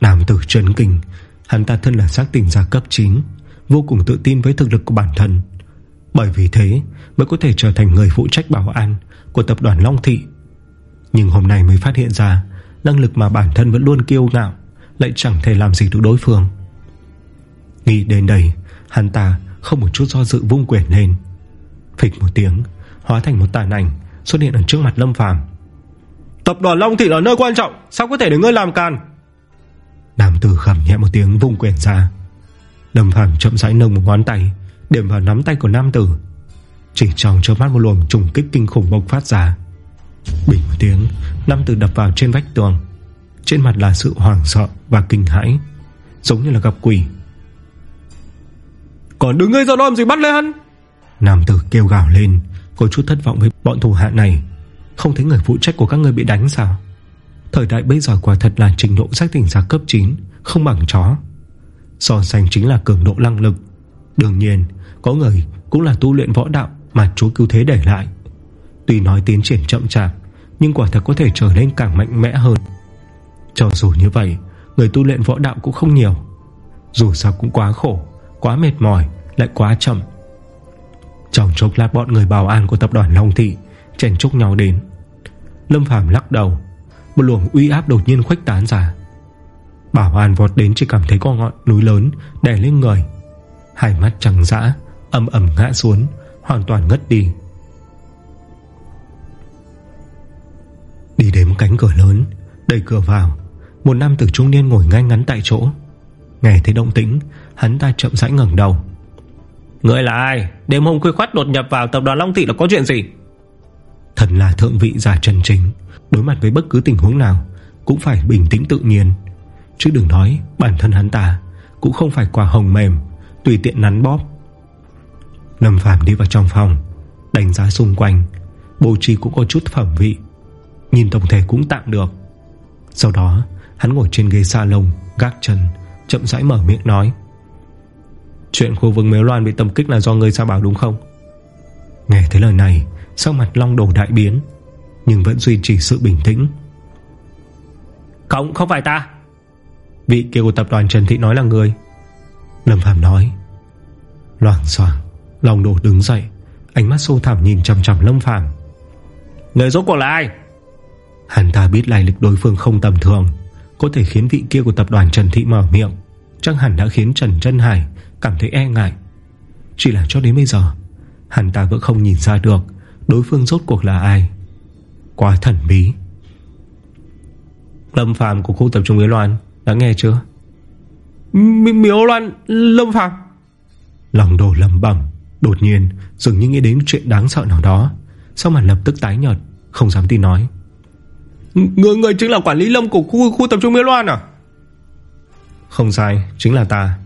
Nam tử trấn kinh. Hắn ta thân là xác tình gia cấp 9 Vô cùng tự tin với thực lực của bản thân. Bởi vì thế mới có thể trở thành người phụ trách bảo an Của tập đoàn Long Thị. Nhưng hôm nay mới phát hiện ra Năng lực mà bản thân vẫn luôn kiêu ngạo Lại chẳng thể làm gì được đối phương. Nghĩ đến đây Hắn ta không một chút do dự vung quyền lên. Phịch một tiếng Hóa thành một tàn ảnh Xuất hiện ở trước mặt Lâm Phàm Tập đoàn Long Thị là nơi quan trọng, Sao có thể để ngươi làm can Nam tử khẩm nhẹ một tiếng vung quyền ra Đầm phẳng chậm rãi nâng một ngón tay, Điểm vào nắm tay của nam tử. Chỉ trong cho mắt một luồng trùng kích kinh khủng bộc phát ra. Bình một tiếng, Nam tử đập vào trên vách tường. Trên mặt là sự hoảng sợ và kinh hãi, Giống như là gặp quỷ. Còn đứng ngây ra làm gì bắt lên Nam tử kêu gào lên, Có chút thất vọng với bọn thủ hạ này. Không thấy người phụ trách của các người bị đánh sao? Thời đại bây giờ quả thật là trình độ giác tỉnh giả cấp 9 Không bằng chó. So sánh chính là cường độ năng lực. Đương nhiên, Có người cũng là tu luyện võ đạo Mà chú cứu thế để lại. Tuy nói tiến triển chậm chạp, Nhưng quả thật có thể trở nên càng mạnh mẽ hơn. Cho dù như vậy, Người tu luyện võ đạo cũng không nhiều. Dù sao cũng quá khổ, Quá mệt mỏi, Lại quá chậm. Trong chốc lát bọn người bảo an của tập đoàn Long Thị Chèn chúc nhau đến. Lâm Phàm lắc đầu. Một luồng uy áp đột nhiên khuếch tán ra. Bảo an vọt đến chỉ cảm thấy có ngọn núi lớn Đè lên người. Hai mắt trắng dã, Âm ẩm ngã xuống, Hoàn toàn ngất đi. Đi đến cánh cửa lớn, Đẩy cửa vào, Một nam tử trung niên ngồi ngay ngắn tại chỗ. Nghe thấy động tĩnh, Hắn ta chậm rãi ngẩng đầu. Người là ai? Đêm hôm khuya khoát đột nhập vào tập đoàn Long Thị là có chuyện gì? Thần là thượng vị giả chân chính. Đối mặt với bất cứ tình huống nào, Cũng phải bình tĩnh tự nhiên. Chứ đừng nói bản thân hắn ta Cũng không phải quả hồng mềm, Tùy tiện nắn bóp. Lâm Phàm đi vào trong phòng, Đánh giá xung quanh. Bố trí cũng có chút phẩm vị. Nhìn tổng thể cũng tạm được. Sau đó, hắn ngồi trên ghế salon, Gác chân, Chậm rãi mở miệng nói. Chuyện khu vực Mếu Loan bị tầm kích là do người sao bảo đúng không? Nghe thấy lời này sau mặt long đồ đại biến Nhưng vẫn duy trì sự bình tĩnh. Không không phải ta. Vị kia của tập đoàn Trần Thị nói là người. Lâm Phạm nói. Loạn soạn Lòng đồ đứng dậy Ánh mắt sâu thẳm nhìn chầm chầm Lâm Phạm Người rốt cuộc là ai? Hắn ta biết lai lịch đối phương không tầm thường Có thể khiến vị kia của tập đoàn Trần Thị mở miệng. Chắc hẳn đã khiến Trần Trân Hải Cảm thấy e ngại. Chỉ là cho đến bây giờ Hắn ta vẫn không nhìn ra được Đối phương rốt cuộc là ai? Quá thần bí. Lâm Phàm của khu tập trung Miếu Loan Đã nghe chưa? M Miếu Loan Lâm Phàm. Lòng đồ lầm bẩm Đột nhiên dường như nghĩ đến chuyện đáng sợ nào đó. Sau mặt lập tức tái nhợt Không dám tin nói. Người người chính là quản lý lâm của khu, khu tập trung Miếu Loan à? Không sai Chính là ta.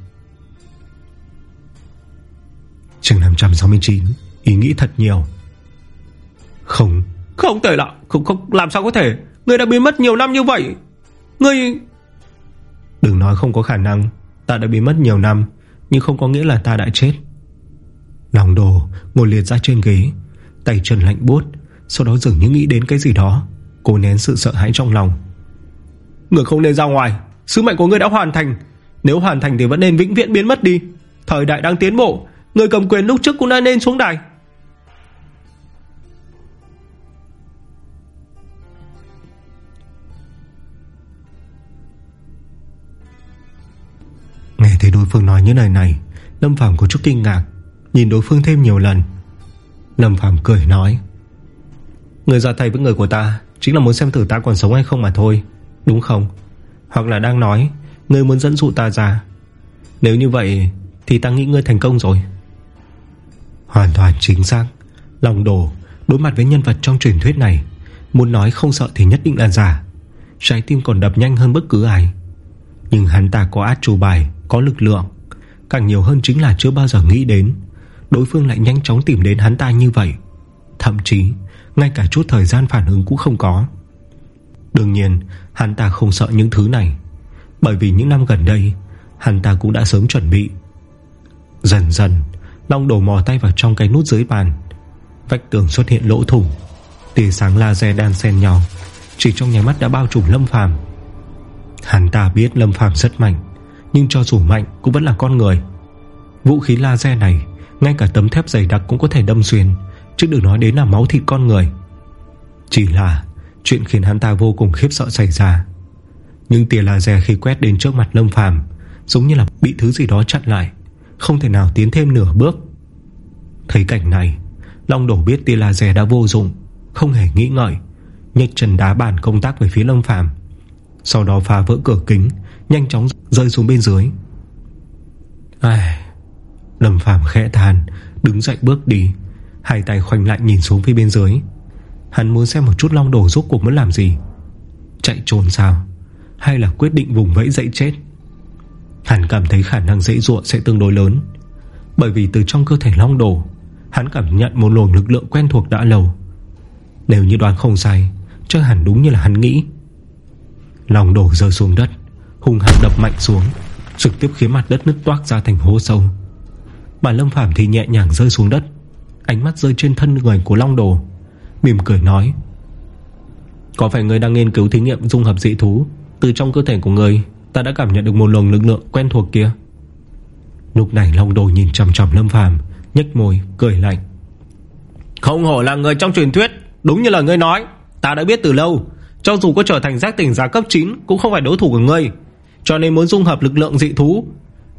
Trường 569 Ý nghĩ thật nhiều Không. Không thể là. Không, không, Làm sao có thể? Người đã biến mất nhiều năm như vậy. Người Đừng nói không có khả năng. Ta đã biến mất nhiều năm Nhưng không có nghĩa là ta đã chết. Lòng đồ ngồi liệt ra trên ghế Tay chân lạnh buốt Sau đó dường như nghĩ đến cái gì đó Cô nén sự sợ hãi trong lòng. Người không nên ra ngoài. Sứ mệnh của người đã hoàn thành. Nếu hoàn thành thì vẫn nên vĩnh viễn biến mất đi. Thời đại đang tiến bộ. Người cầm quyền lúc trước cũng đã nên xuống đài Nghe thấy đối phương nói những lời này, Lâm Phàm có chút kinh ngạc, Nhìn đối phương thêm nhiều lần. Lâm Phàm cười nói, Người ra tay với người của ta Chính là muốn xem thử ta còn sống hay không mà thôi, Đúng không? Hoặc là đang nói, Người muốn dẫn dụ ta ra. Nếu như vậy Thì ta nghĩ ngươi thành công rồi. Hoàn toàn chính xác. Lòng đổ Đối mặt với nhân vật trong truyền thuyết này, Muốn nói không sợ thì nhất định là giả. Trái tim còn đập nhanh hơn bất cứ ai. Nhưng hắn ta có át chủ bài có lực lượng. Càng nhiều hơn chính là chưa bao giờ nghĩ đến. Đối phương lại nhanh chóng tìm đến hắn ta như vậy. Thậm chí, Ngay cả chút thời gian phản ứng cũng không có. Đương nhiên, Hắn ta không sợ những thứ này. Bởi vì những năm gần đây, Hắn ta cũng đã sớm chuẩn bị. Dần dần, Long đổ mò tay vào trong cái nút dưới bàn. Vách tường xuất hiện lỗ thủng. Tia sáng laser đan xen nhau. Chỉ trong nhà mắt đã bao trùm Lâm Phàm. Hắn ta biết Lâm Phàm rất mạnh. Nhưng cho dù mạnh cũng vẫn là con người. Vũ khí laser này, Ngay cả tấm thép dày đặc cũng có thể đâm xuyên, Chứ đừng nói đến là máu thịt con người. Chỉ là Chuyện khiến hắn ta vô cùng khiếp sợ xảy ra. Nhưng tia laser khi quét đến trước mặt Lâm Phàm Giống như là bị thứ gì đó chặn lại, Không thể nào tiến thêm nửa bước. Thấy cảnh này, Long đổ biết tia laser đã vô dụng, Không hề nghĩ ngợi, nhấc chân đá bàn công tác về phía Lâm Phàm, Sau đó phá vỡ cửa kính Nhanh chóng rơi xuống bên dưới. Ai... Lâm Phàm khẽ than, Đứng dậy bước đi. Hai tay khoanh lại nhìn xuống phía bên dưới. Hắn muốn xem một chút long đổ rốt cuộc muốn làm gì. Chạy trốn sao? Hay là quyết định vùng vẫy dậy chết? Hắn cảm thấy khả năng dễ dụa sẽ tương đối lớn. Bởi vì từ trong cơ thể long đổ Hắn cảm nhận một luồng lực lượng quen thuộc đã lâu. Nếu như đoán không sai, Chắc hẳn đúng như là hắn nghĩ. Long đổ rơi xuống đất. Hùng hăng đập mạnh xuống, Trực tiếp khiến mặt đất nứt toác ra thành hố sâu. Bà Lâm Phàm thì nhẹ nhàng rơi xuống đất, Ánh mắt rơi trên thân người của Long Đồ, Mỉm cười nói, Có phải người đang nghiên cứu thí nghiệm dung hợp dị thú? Từ trong cơ thể của người, Ta đã cảm nhận được một luồng lực lượng quen thuộc kia. Lúc này Long Đồ nhìn chằm chằm Lâm Phàm, nhếch môi, cười lạnh, Không hổ là người trong truyền thuyết, Đúng như là ngươi nói, Ta đã biết từ lâu, Cho dù có trở thành giác tỉnh giá cấp 9 Cũng không phải đối thủ của ngươi. Cho nên muốn dung hợp lực lượng dị thú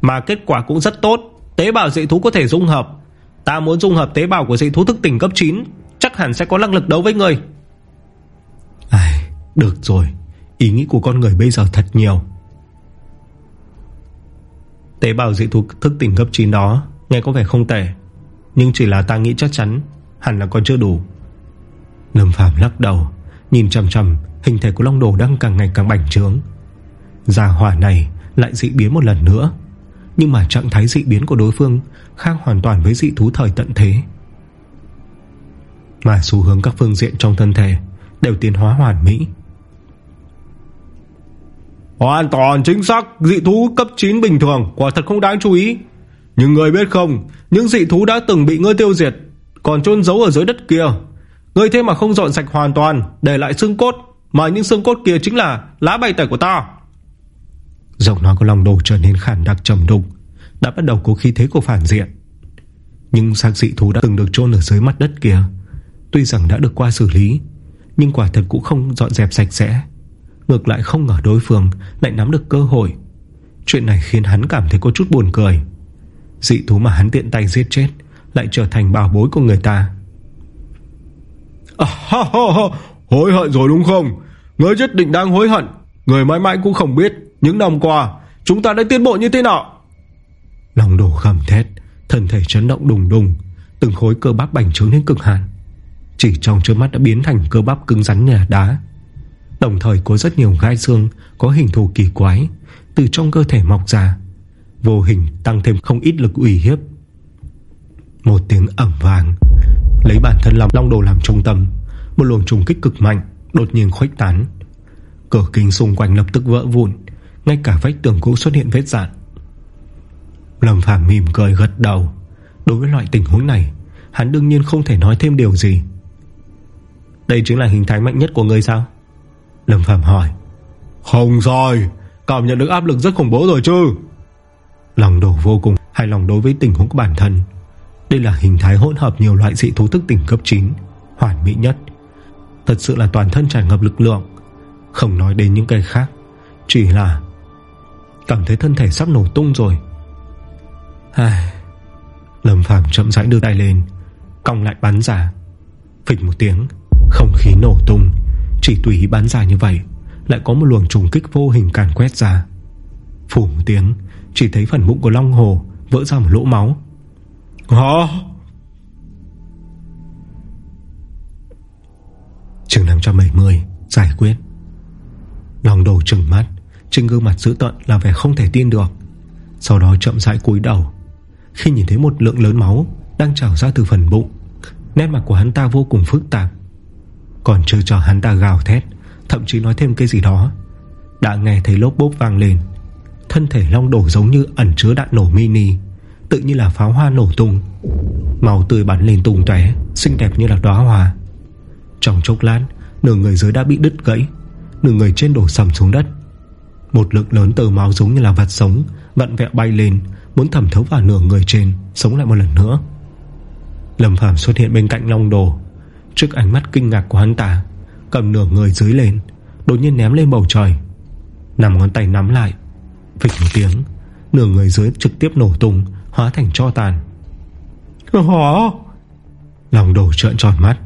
Mà kết quả cũng rất tốt. Tế bào dị thú có thể dung hợp. Ta muốn dung hợp tế bào của dị thú thức tỉnh cấp 9 Chắc hẳn sẽ có năng lực đấu với người. Ai, Được rồi. Ý nghĩ của con người bây giờ thật nhiều. Tế bào dị thú thức tỉnh cấp 9 đó Nghe có vẻ không tệ. Nhưng chỉ là ta nghĩ chắc chắn Hẳn là còn chưa đủ. Lâm Phạm lắc đầu Nhìn chầm chầm hình thể của Long Đồ đang càng ngày càng bành trướng Gia hỏa này lại dị biến một lần nữa. Nhưng mà trạng thái dị biến của đối phương Khác hoàn toàn với dị thú thời tận thế. Mà xu hướng các phương diện trong thân thể Đều tiến hóa hoàn mỹ. Hoàn toàn chính xác, Dị thú cấp 9 bình thường, Quả thật không đáng chú ý. Nhưng người biết không, Những dị thú đã từng bị ngươi tiêu diệt, Còn chôn giấu ở dưới đất kia. Ngươi thế mà không dọn sạch hoàn toàn, Để lại xương cốt, Mà những xương cốt kia chính là lá bày tẩy của ta. Giọng nói của lòng đồ trở nên khản đặc trầm đục Đã bắt đầu có khí thế của phản diện. Nhưng xác dị thú đã từng được chôn ở dưới mặt đất kia Tuy rằng đã được qua xử lý Nhưng quả thật cũng không dọn dẹp sạch sẽ. Ngược lại không ngờ đối phương Lại nắm được cơ hội. Chuyện này khiến hắn cảm thấy có chút buồn cười. Dị thú mà hắn tiện tay giết chết Lại trở thành bảo bối của người ta. À, ha, ha, ha. Hối hận rồi đúng không? Người nhất định đang hối hận. Người mãi mãi cũng không biết, Những năm qua, chúng ta đã tiến bộ như thế nào? Lòng đồ gầm thét, Thân thể chấn động đùng đùng. Từng khối cơ bắp bành trướng đến cực hạn. Chỉ trong trước mắt đã biến thành cơ bắp cứng rắn như đá. Đồng thời có rất nhiều gai xương Có hình thù kỳ quái Từ trong cơ thể mọc ra. Vô hình tăng thêm không ít lực ủy hiếp. Một tiếng ẩm vàng Lấy bản thân làm long đồ làm trung tâm. Một luồng trùng kích cực mạnh Đột nhiên khuếch tán. Cửa kính xung quanh lập tức vỡ vụn Ngay cả vách tường cũng xuất hiện vết dạn. Lâm Phàm mỉm cười gật đầu. Đối với loại tình huống này Hắn đương nhiên không thể nói thêm điều gì. Đây chính là hình thái mạnh nhất của người sao? Lâm Phàm hỏi. Không sai Cảm nhận được áp lực rất khủng bố rồi chứ. Lòng đổ vô cùng hài lòng đối với tình huống của bản thân. Đây là hình thái hỗn hợp nhiều loại dị thú thức tỉnh cấp 9 Hoàn mỹ nhất. Thật sự là toàn thân tràn ngập lực lượng không nói đến những cái khác, Chỉ là Cảm thấy thân thể sắp nổ tung rồi. Ai... Lâm Phàm chậm rãi đưa tay lên, Cong lại bắn ra Phịch một tiếng, Không khí nổ tung. Chỉ tùy ý bắn ra như vậy, Lại có một luồng trùng kích vô hình càn quét ra. Phủ một tiếng, Chỉ thấy phần bụng của Long Hồ Vỡ ra một lỗ máu. Hả? Trường 570 Giải quyết. Lòng đồ trừng mắt, Trên gương mặt dữ tận là vẻ không thể tin được. Sau đó chậm rãi cúi đầu. Khi nhìn thấy một lượng lớn máu Đang trào ra từ phần bụng, Nét mặt của hắn ta vô cùng phức tạp. Còn chưa cho hắn ta gào thét, Thậm chí nói thêm cái gì đó, Đã nghe thấy lốp bốp vang lên. Thân thể long đổ giống như ẩn chứa đạn nổ mini, Tự như là pháo hoa nổ tung. Màu tươi bắn lên tung tóe, Xinh đẹp như là đóa hoa. Trong chốc lát, Nửa người dưới đã bị đứt gãy. Nửa người trên đổ sầm xuống đất. Một lượng lớn tờ máu giống như là vật sống Vặn vẹo bay lên Muốn thẩm thấu vào nửa người trên Sống lại một lần nữa. Lâm Phàm xuất hiện bên cạnh Long Đồ. Trước ánh mắt kinh ngạc của hắn ta Cầm nửa người dưới lên Đột nhiên ném lên bầu trời. Nằm ngón tay nắm lại Phịch một tiếng Nửa người dưới trực tiếp nổ tung Hóa thành cho tàn. Hả? Lòng đồ trợn tròn mắt.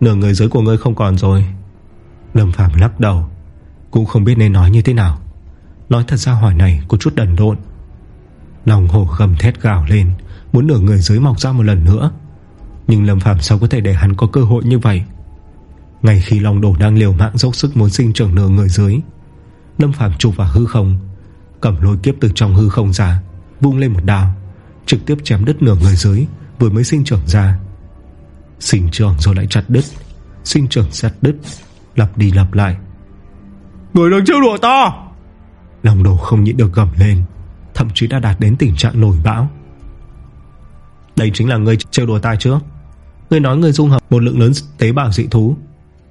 Nửa người dưới của ngươi không còn rồi Lâm phàm lắc đầu, Cũng không biết nên nói như thế nào. Nói thật ra hỏi này có chút đần độn. Lòng hồ gầm thét gào lên, Muốn nửa người dưới mọc ra một lần nữa. Nhưng Lâm phàm sao có thể để hắn có cơ hội như vậy? Ngay khi lòng đổ đang liều mạng dốc sức muốn sinh trưởng nửa người dưới, Lâm phàm chụp vào hư không, Cầm lôi kiếp từ trong hư không ra, Vung lên một đào Trực tiếp chém đứt nửa người dưới, Vừa mới sinh trưởng ra. Sinh trưởng rồi lại chặt đứt, Sinh trưởng chặt đứt. Lặp đi lặp lại. Người đang trêu đùa ta! Lòng đồ không nhịn được gầm lên Thậm chí đã đạt đến tình trạng nổi bão. Đây chính là người trêu đùa ta trước Người nói người dung hợp một lượng lớn tế bào dị thú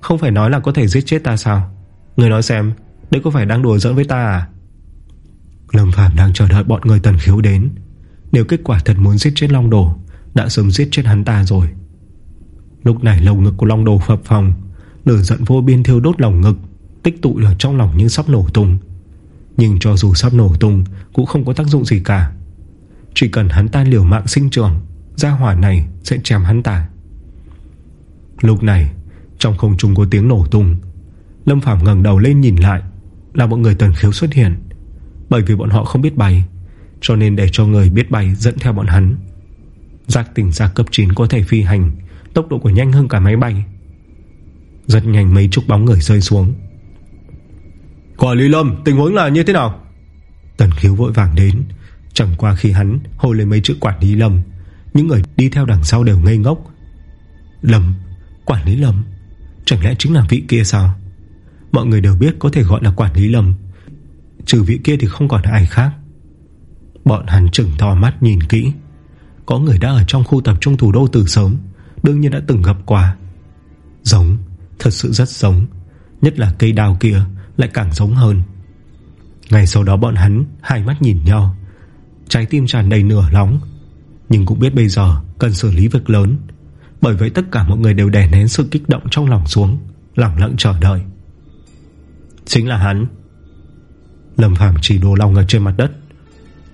Không phải nói là có thể giết chết ta sao? Người nói xem Đây có phải đang đùa giỡn với ta à? Lâm Phàm đang chờ đợi bọn người tần khiếu đến. Nếu kết quả thật muốn giết chết Long Đồ Đã sớm giết chết hắn ta rồi. Lúc này lồng ngực của Long Đồ phập phòng Lửa giận vô biên thiêu đốt lòng ngực, Tích tụ ở trong lòng như sắp nổ tung. Nhưng cho dù sắp nổ tung, Cũng không có tác dụng gì cả. Chỉ cần hắn ta liều mạng sinh trường Gia hỏa này sẽ chém hắn ta. Lúc này, Trong không trung có tiếng nổ tung. Lâm phàm ngẩng đầu lên nhìn lại, Là một người tần khiếu xuất hiện. Bởi vì bọn họ không biết bay Cho nên để cho người biết bay dẫn theo bọn hắn. Giác tỉnh, giác cấp 9 có thể phi hành, Tốc độ của nhanh hơn cả máy bay. Rất nhanh mấy chục bóng người rơi xuống. Quản lý Lâm tình huống là như thế nào? Tần khiếu vội vàng đến. Chẳng qua khi hắn hồi lên mấy chữ quản lý Lâm Những người đi theo đằng sau đều ngây ngốc. Lâm Quản lý Lâm Chẳng lẽ chính là vị kia sao? Mọi người đều biết có thể gọi là quản lý Lâm Trừ vị kia thì không còn ai khác. Bọn hắn trừng to mắt nhìn kỹ. Có người đã ở trong khu tập trung thủ đô từ sớm Đương nhiên đã từng gặp qua. Giống Thật sự rất giống, Nhất là cây đào kia lại càng giống hơn. Ngày sau đó bọn hắn Hai mắt nhìn nhau, Trái tim tràn đầy nửa nóng. Nhưng cũng biết bây giờ cần xử lý việc lớn, Bởi vậy tất cả mọi người đều đè nén sự kích động trong lòng xuống Lặng lặng chờ đợi. Chính là hắn. Lâm Phàm chỉ đồ lòng ở trên mặt đất.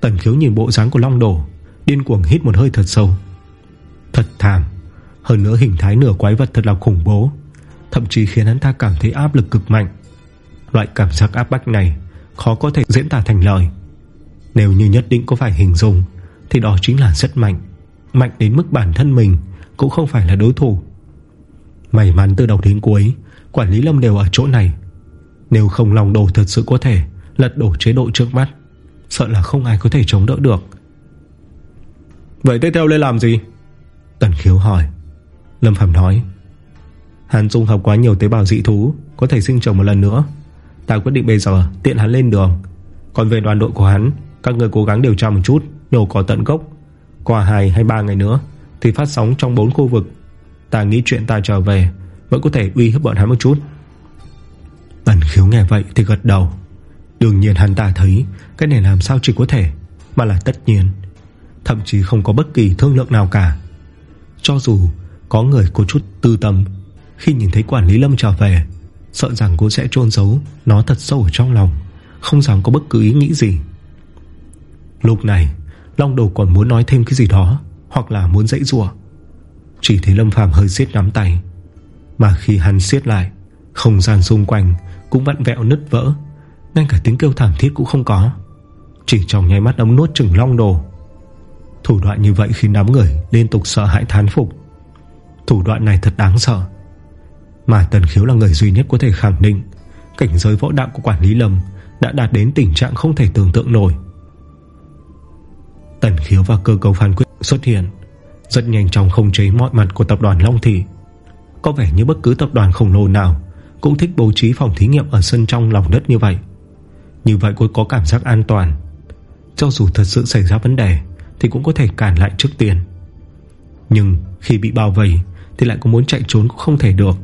Tần khiếu nhìn bộ dáng của Long Đồ Điên cuồng hít một hơi thật sâu. Thật thảm. Hơn nữa hình thái nửa quái vật thật là khủng bố. Thậm chí khiến hắn ta cảm thấy áp lực cực mạnh. Loại cảm giác áp bách này Khó có thể diễn tả thành lời. Nếu như nhất định có phải hình dung Thì đó chính là rất mạnh. Mạnh đến mức bản thân mình Cũng không phải là đối thủ. May mắn từ đầu đến cuối Quản lý Lâm đều ở chỗ này. Nếu không lòng đồ thật sự có thể Lật đổ chế độ trước mắt Sợ là không ai có thể chống đỡ được. Vậy tiếp theo lên làm gì? Tần khiếu hỏi. Lâm Phạm nói Hắn dung hợp quá nhiều tế bào dị thú, Có thể sinh trưởng một lần nữa. Ta quyết định bây giờ tiện hắn lên đường. Còn về đoàn đội của hắn, Các người cố gắng điều tra một chút, Nhổ cỏ tận gốc. Qua 2 hay 3 ngày nữa, Thì phát sóng trong 4 khu vực. Ta nghĩ chuyện ta trở về, Vẫn có thể uy hiếp bọn hắn một chút. Tần khiếu nghe vậy thì gật đầu. Đương nhiên hắn ta thấy, Cái này làm sao chỉ có thể, Mà là tất nhiên. Thậm chí không có bất kỳ thương lượng nào cả. Cho dù có người có chút tư tâm khi nhìn thấy quản lý lâm trở về, Sợ rằng cô sẽ trôn giấu Nó thật sâu ở trong lòng, Không dám có bất cứ ý nghĩ gì. Lúc này, Long đầu còn muốn nói thêm cái gì đó, Hoặc là muốn dãy rùa Chỉ thấy Lâm Phàm hơi siết nắm tay, Mà khi hắn siết lại, Không gian xung quanh cũng vặn vẹo nứt vỡ, Ngay cả tiếng kêu thảm thiết cũng không có. Chỉ trong nháy mắt ấm nuốt chừng long đồ Thủ đoạn như vậy khiến đám người Liên tục sợ hãi thán phục. Thủ đoạn này thật đáng sợ. Mà Tần Khiếu là người duy nhất có thể khẳng định, Cảnh giới võ đạo của quản lý Lâm Đã đạt đến tình trạng không thể tưởng tượng nổi. Tần Khiếu và cơ cấu phán quyết xuất hiện, Rất nhanh chóng không chế mọi mặt của tập đoàn Long Thị. Có vẻ như bất cứ tập đoàn khổng lồ nào Cũng thích bố trí phòng thí nghiệm Ở sân trong lòng đất như vậy. Như vậy cô có cảm giác an toàn. Cho dù thật sự xảy ra vấn đề Thì cũng có thể cản lại trước tiên. Nhưng khi bị bao vây Thì lại có muốn chạy trốn cũng không thể được.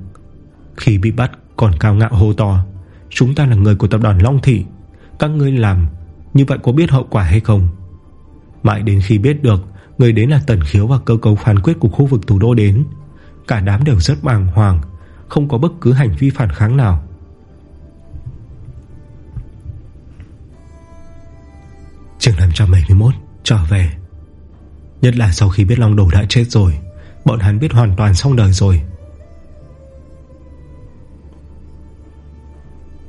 Khi bị bắt, còn cao ngạo hô to, Chúng ta là người của tập đoàn Long Thị, Các ngươi làm Như vậy có biết hậu quả hay không? Mãi đến khi biết được, Người đến là tần khiếu và cơ cấu phán quyết của khu vực thủ đô đến. Cả đám đều rất bàng hoàng, Không có bất cứ hành vi phản kháng nào. Trường 571 Trở về. Nhất là sau khi biết Long Đồ đã chết rồi, Bọn hắn biết hoàn toàn xong đời rồi.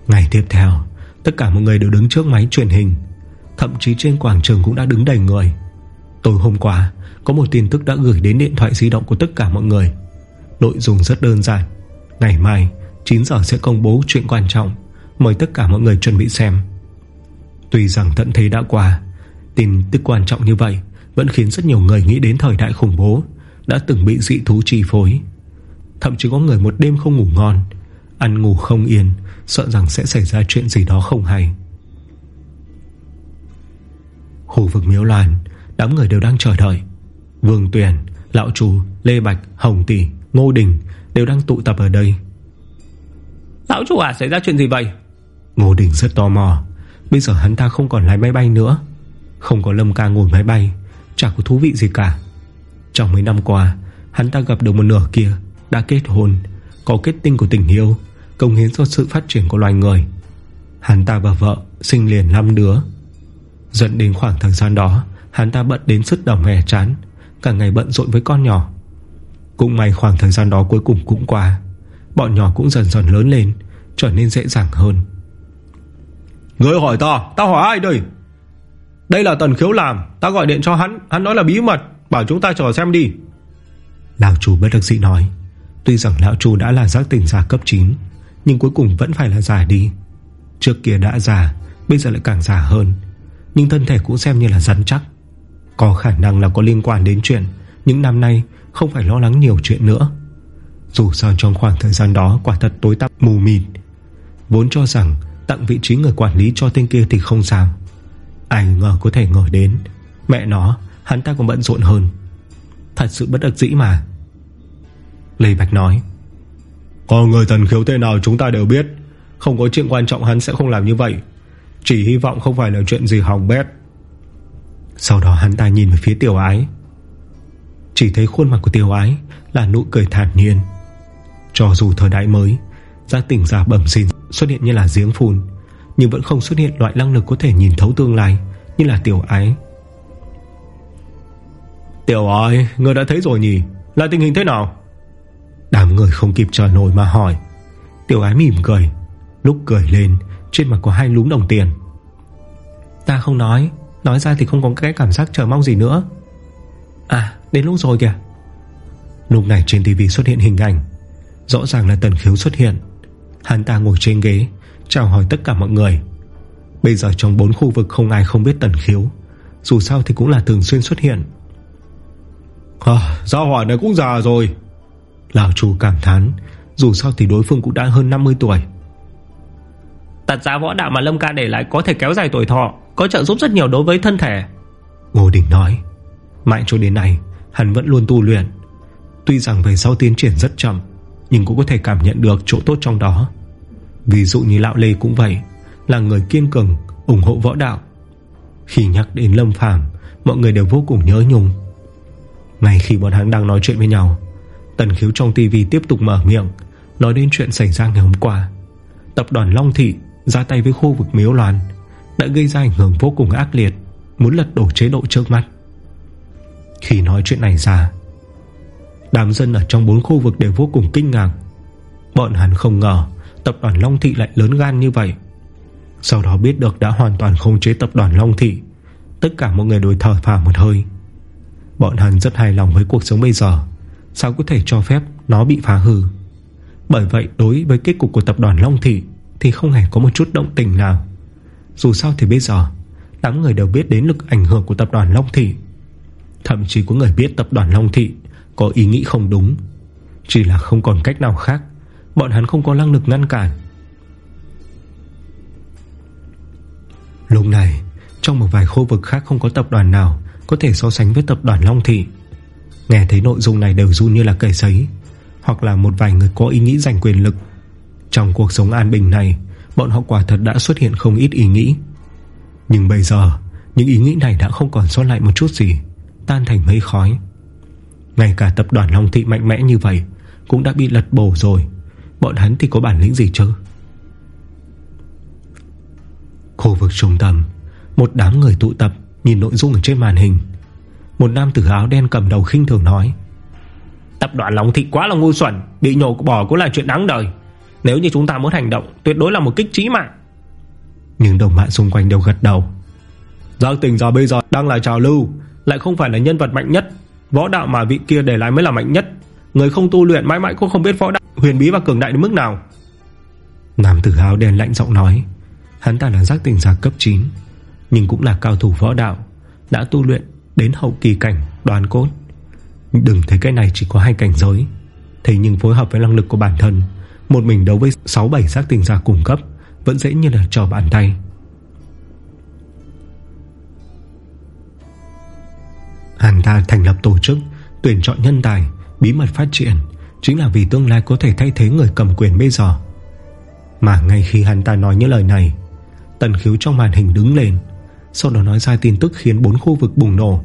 Ngày tiếp theo, Tất cả mọi người đều đứng trước máy truyền hình. Thậm chí trên quảng trường cũng đã đứng đầy người. Tối hôm qua, Có một tin tức đã gửi đến điện thoại di động của tất cả mọi người. Nội dung rất đơn giản. Ngày mai 9 giờ sẽ công bố chuyện quan trọng. Mời tất cả mọi người chuẩn bị xem. Tuy rằng tận thế đã qua, Tin tức quan trọng như vậy Vẫn khiến rất nhiều người nghĩ đến thời đại khủng bố Đã từng bị dị thú chi phối. Thậm chí có người một đêm không ngủ ngon Ăn ngủ không yên Sợ rằng sẽ xảy ra chuyện gì đó không hay. Khu vực miếu loàn Đám người đều đang chờ đợi. Vương Tuyền, Lão Chú, Lê Bạch, Hồng Tỷ, Ngô Đình Đều đang tụ tập ở đây. Lão Chú à xảy ra chuyện gì vậy? Ngô Đình rất tò mò. Bây giờ hắn ta không còn lái máy bay nữa. Không có Lâm ca ngồi máy bay Chả có thú vị gì cả. Trong mấy năm qua Hắn ta gặp được một nửa kia Đã kết hôn Có kết tinh của tình yêu Công hiến cho sự phát triển của loài người. Hắn ta và vợ sinh liền 5 đứa. Dẫn đến khoảng thời gian đó Hắn ta bận đến sức đầu nghè chán Cả ngày bận rộn với con nhỏ. Cũng may khoảng thời gian đó cuối cùng cũng qua Bọn nhỏ cũng dần dần lớn lên Trở nên dễ dàng hơn. Người hỏi ta Ta hỏi ai đây? Đây là Tần Khiếu làm Ta gọi điện cho hắn Hắn nói là bí mật Bảo chúng ta chờ xem đi. Lão chủ bất đắc dĩ nói Tuy rằng lão chủ đã là giác tỉnh giả cấp 9 nhưng cuối cùng vẫn phải là giả đi. Trước kia đã già, Bây giờ lại càng già hơn. Nhưng thân thể cũng xem như là rắn chắc. Có khả năng là có liên quan đến chuyện, Những năm nay không phải lo lắng nhiều chuyện nữa. Dù sao trong khoảng thời gian đó Quả thật tối tăm, mù mịt. Vốn cho rằng tặng vị trí người quản lý cho tên kia thì không sao. Ai ngờ có thể ngờ đến, Mẹ nó, hắn ta còn bận rộn hơn. Thật sự bất đắc dĩ mà. Lê Bạch nói. Có người thần khiếu tên nào chúng ta đều biết. Không có chuyện quan trọng hắn sẽ không làm như vậy. Chỉ hy vọng không phải là chuyện gì hỏng bét. Sau đó hắn ta nhìn về phía tiểu ái. Chỉ thấy khuôn mặt của tiểu ái Là nụ cười thản nhiên. Cho dù thời đại mới, Gia tỉnh giả bẩm sinh xuất hiện như là giếng phun, Nhưng vẫn không xuất hiện loại năng lực có thể nhìn thấu tương lai Như là tiểu ái. Tiểu ái, Người đã thấy rồi nhỉ? Là tình hình thế nào? Đám người không kịp chờ nổi mà hỏi. Tiểu ái mỉm cười Lúc cười lên Trên mặt có hai lúm đồng tiền. Ta không nói Nói ra thì không có cái cảm giác chờ mong gì nữa. À đến lúc rồi kìa. Lúc này trên tivi xuất hiện hình ảnh Rõ ràng là tần khiếu xuất hiện. Hắn ta ngồi trên ghế Chào hỏi tất cả mọi người. Bây giờ trong bốn khu vực không ai không biết tần khiếu Dù sao thì cũng là thường xuyên xuất hiện. À, Giao hỏa này cũng già rồi. Lão chủ cảm thán Dù sao thì đối phương cũng đã hơn 50 tuổi. Tật giá võ đạo mà Lâm ca để lại Có thể kéo dài tuổi thọ Có trợ giúp rất nhiều đối với thân thể. Ngô Đình nói Mãi cho đến nay hắn vẫn luôn tu luyện. Tuy rằng về sau tiến triển rất chậm Nhưng cũng có thể cảm nhận được chỗ tốt trong đó. Ví dụ như Lão Lê cũng vậy Là người kiên cường ủng hộ võ đạo. Khi nhắc đến Lâm Phàm Mọi người đều vô cùng nhớ nhung. Ngay khi bọn hắn đang nói chuyện với nhau Tần khiếu trong tivi tiếp tục mở miệng, Nói đến chuyện xảy ra ngày hôm qua. Tập đoàn Long Thị ra tay với khu vực Miếu Loan, Đã gây ra ảnh hưởng vô cùng ác liệt, Muốn lật đổ chế độ trước mắt. Khi nói chuyện này ra, Đám dân ở trong bốn khu vực đều vô cùng kinh ngạc. Bọn hắn không ngờ Tập đoàn Long Thị lại lớn gan như vậy. Sau đó biết được đã hoàn toàn khống chế tập đoàn Long Thị, Tất cả mọi người đối thở phào một hơi. Bọn hắn rất hài lòng với cuộc sống bây giờ. Sao có thể cho phép nó bị phá hư? Bởi vậy, đối với kết cục của tập đoàn Long Thị Thì không hề có một chút động tình nào. Dù sao thì bây giờ, Đám người đều biết đến lực ảnh hưởng của tập đoàn Long Thị. Thậm chí có người biết tập đoàn Long Thị Có ý nghĩ không đúng. Chỉ là không còn cách nào khác, Bọn hắn không có năng lực ngăn cản. Lúc này, Trong một vài khu vực khác không có tập đoàn nào Có thể so sánh với tập đoàn Long Thị. Nghe thấy nội dung này đều run như là cây sấy, Hoặc là một vài người có ý nghĩ giành quyền lực. Trong cuộc sống an bình này, Bọn họ quả thật đã xuất hiện không ít ý nghĩ. Nhưng bây giờ, Những ý nghĩ này đã không còn sót lại một chút gì, Tan thành mây khói. Ngay cả tập đoàn Long Thị mạnh mẽ như vậy Cũng đã bị lật bổ rồi. Bọn hắn thì có bản lĩnh gì chứ? Khu vực trung tâm, Một đám người tụ tập, Nhìn nội dung ở trên màn hình. Một nam tử áo đen cầm đầu khinh thường nói Tập đoàn Long Thị quá là ngu xuẩn Bị nhổ bỏ cũng là chuyện đáng đời. Nếu như chúng ta muốn hành động Tuyệt đối là một kích trí mạng. Nhưng đồng bạn xung quanh đều gật đầu. Giác tình giờ bây giờ đang là trào lưu Lại không phải là nhân vật mạnh nhất. Võ đạo mà vị kia để lại mới là mạnh nhất. Người không tu luyện mãi mãi cũng không biết võ đạo Huyền bí và cường đại đến mức nào. Nam tử áo đen lạnh giọng nói Hắn ta là giác tình giả cấp 9 Nhưng cũng là cao thủ võ đạo Đã tu luyện đến hậu kỳ cảnh đoàn cốt. Đừng thấy cái này chỉ có hai cảnh giới. Thế nhưng phối hợp với năng lực của bản thân, Một mình đấu với 6-7 giác tình giả cung cấp, Vẫn dễ như là trò bàn tay. Hàn ta thành lập tổ chức, Tuyển chọn nhân tài, Bí mật phát triển, Chính là vì tương lai có thể thay thế người cầm quyền bây giờ. Mà ngay khi hắn ta nói những lời này, Tần khiếu trong màn hình đứng lên, Sau đó nói ra tin tức khiến bốn khu vực bùng nổ.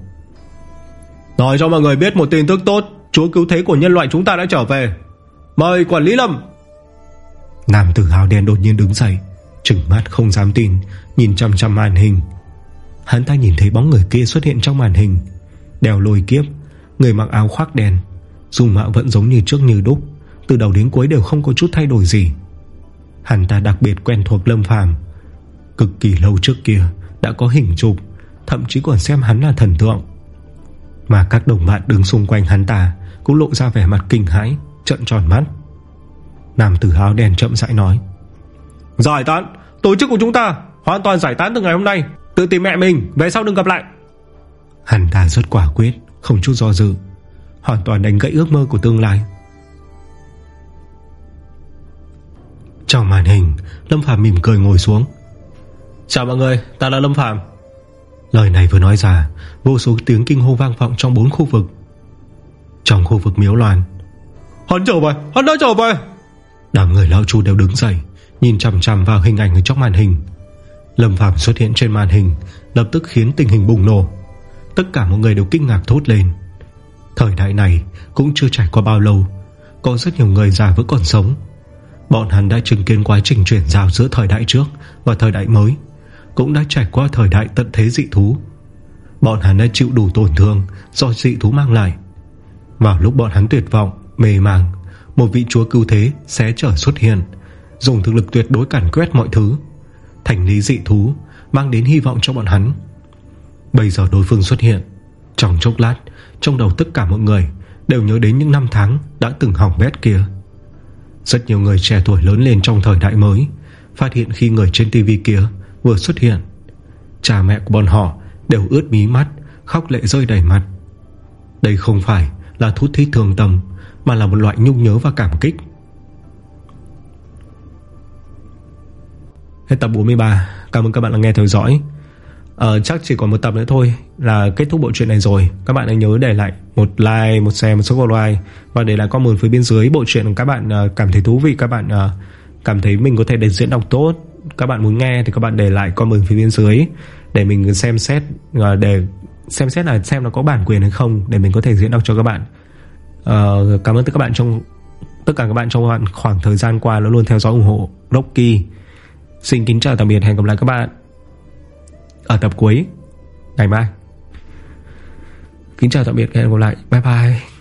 Nói cho mọi người biết một tin tức tốt, Chúa cứu thế của nhân loại chúng ta đã trở về. Mời quản lý Lâm. Nam tử hào đen đột nhiên đứng dậy, Trừng mắt không dám tin, Nhìn chăm chăm màn hình. Hắn ta nhìn thấy bóng người kia xuất hiện trong màn hình Đèo lôi kiếp, Người mặc áo khoác đen, Dung mạo vẫn giống như trước như đúc, Từ đầu đến cuối đều không có chút thay đổi gì. Hắn ta đặc biệt quen thuộc Lâm Phàm, Cực kỳ lâu trước kia Đã có hình chụp, Thậm chí còn xem hắn là thần tượng. Mà các đồng bạn đứng xung quanh hắn ta Cũng lộ ra vẻ mặt kinh hãi Trận tròn mắt. Nam tử áo đen chậm rãi nói Giải tán Tổ chức của chúng ta hoàn toàn giải tán từ ngày hôm nay. Tự tìm mẹ mình Về sau đừng gặp lại. Hắn ta rất quả quyết Không chút do dự Hoàn toàn đánh gãy ước mơ của tương lai. Trong màn hình Lâm Phàm mỉm cười ngồi xuống. Chào mọi người, ta là Lâm Phàm Lời này vừa nói ra Vô số tiếng kinh hô vang vọng trong bốn khu vực. Trong khu vực miếu loạn Hắn trở về, hắn đã trở về. Đám người lão chu đều đứng dậy Nhìn chằm chằm vào hình ảnh ở trong màn hình. Lâm Phạm xuất hiện trên màn hình Lập tức khiến tình hình bùng nổ. Tất cả mọi người đều kinh ngạc thốt lên. Thời đại này cũng chưa trải qua bao lâu Có rất nhiều người già vẫn còn sống. Bọn hắn đã chứng kiến quá trình chuyển giao giữa thời đại trước Và thời đại mới. Cũng đã trải qua thời đại tận thế dị thú. Bọn hắn đã chịu đủ tổn thương Do dị thú mang lại. Vào lúc bọn hắn tuyệt vọng, mê màng Một vị chúa cứu thế sẽ trở xuất hiện Dùng thực lực tuyệt đối cản quét mọi thứ Thành lý dị thú Mang đến hy vọng cho bọn hắn. Bây giờ đối phương xuất hiện Trong chốc lát Trong đầu tất cả mọi người Đều nhớ đến những năm tháng đã từng hỏng bét kia. Rất nhiều người trẻ tuổi lớn lên trong thời đại mới Phát hiện khi người trên tivi kia Vừa xuất hiện. Cha mẹ của bọn họ đều ướt mí mắt Khóc lệ rơi đầy mặt. Đây không phải là thú thi thường tầm Mà là một loại nhung nhớ và cảm kích. Hết tập 43 Cảm ơn các bạn đã nghe theo dõi. Ờ, chắc chỉ còn một tập nữa thôi Là kết thúc bộ truyện này rồi. Các bạn hãy nhớ để lại một like, một share, một subscribe Và để lại comment phía bên dưới Bộ truyện các bạn uh, cảm thấy thú vị Các bạn uh, cảm thấy mình có thể để diễn đọc tốt. Các bạn muốn nghe thì các bạn để lại comment phía bên dưới Để mình xem xét ờ, Để xem xét là xem nó có bản quyền hay không Để mình có thể diễn đọc cho các bạn uh, Cảm ơn tất cả các bạn trong Tất cả các bạn trong khoảng thời gian qua Đã luôn theo dõi ủng hộ Rocky Xin kính chào tạm biệt Hẹn gặp lại các bạn ở tập cuối ngày mai. Kính chào tạm biệt hẹn gặp lại. Bye bye.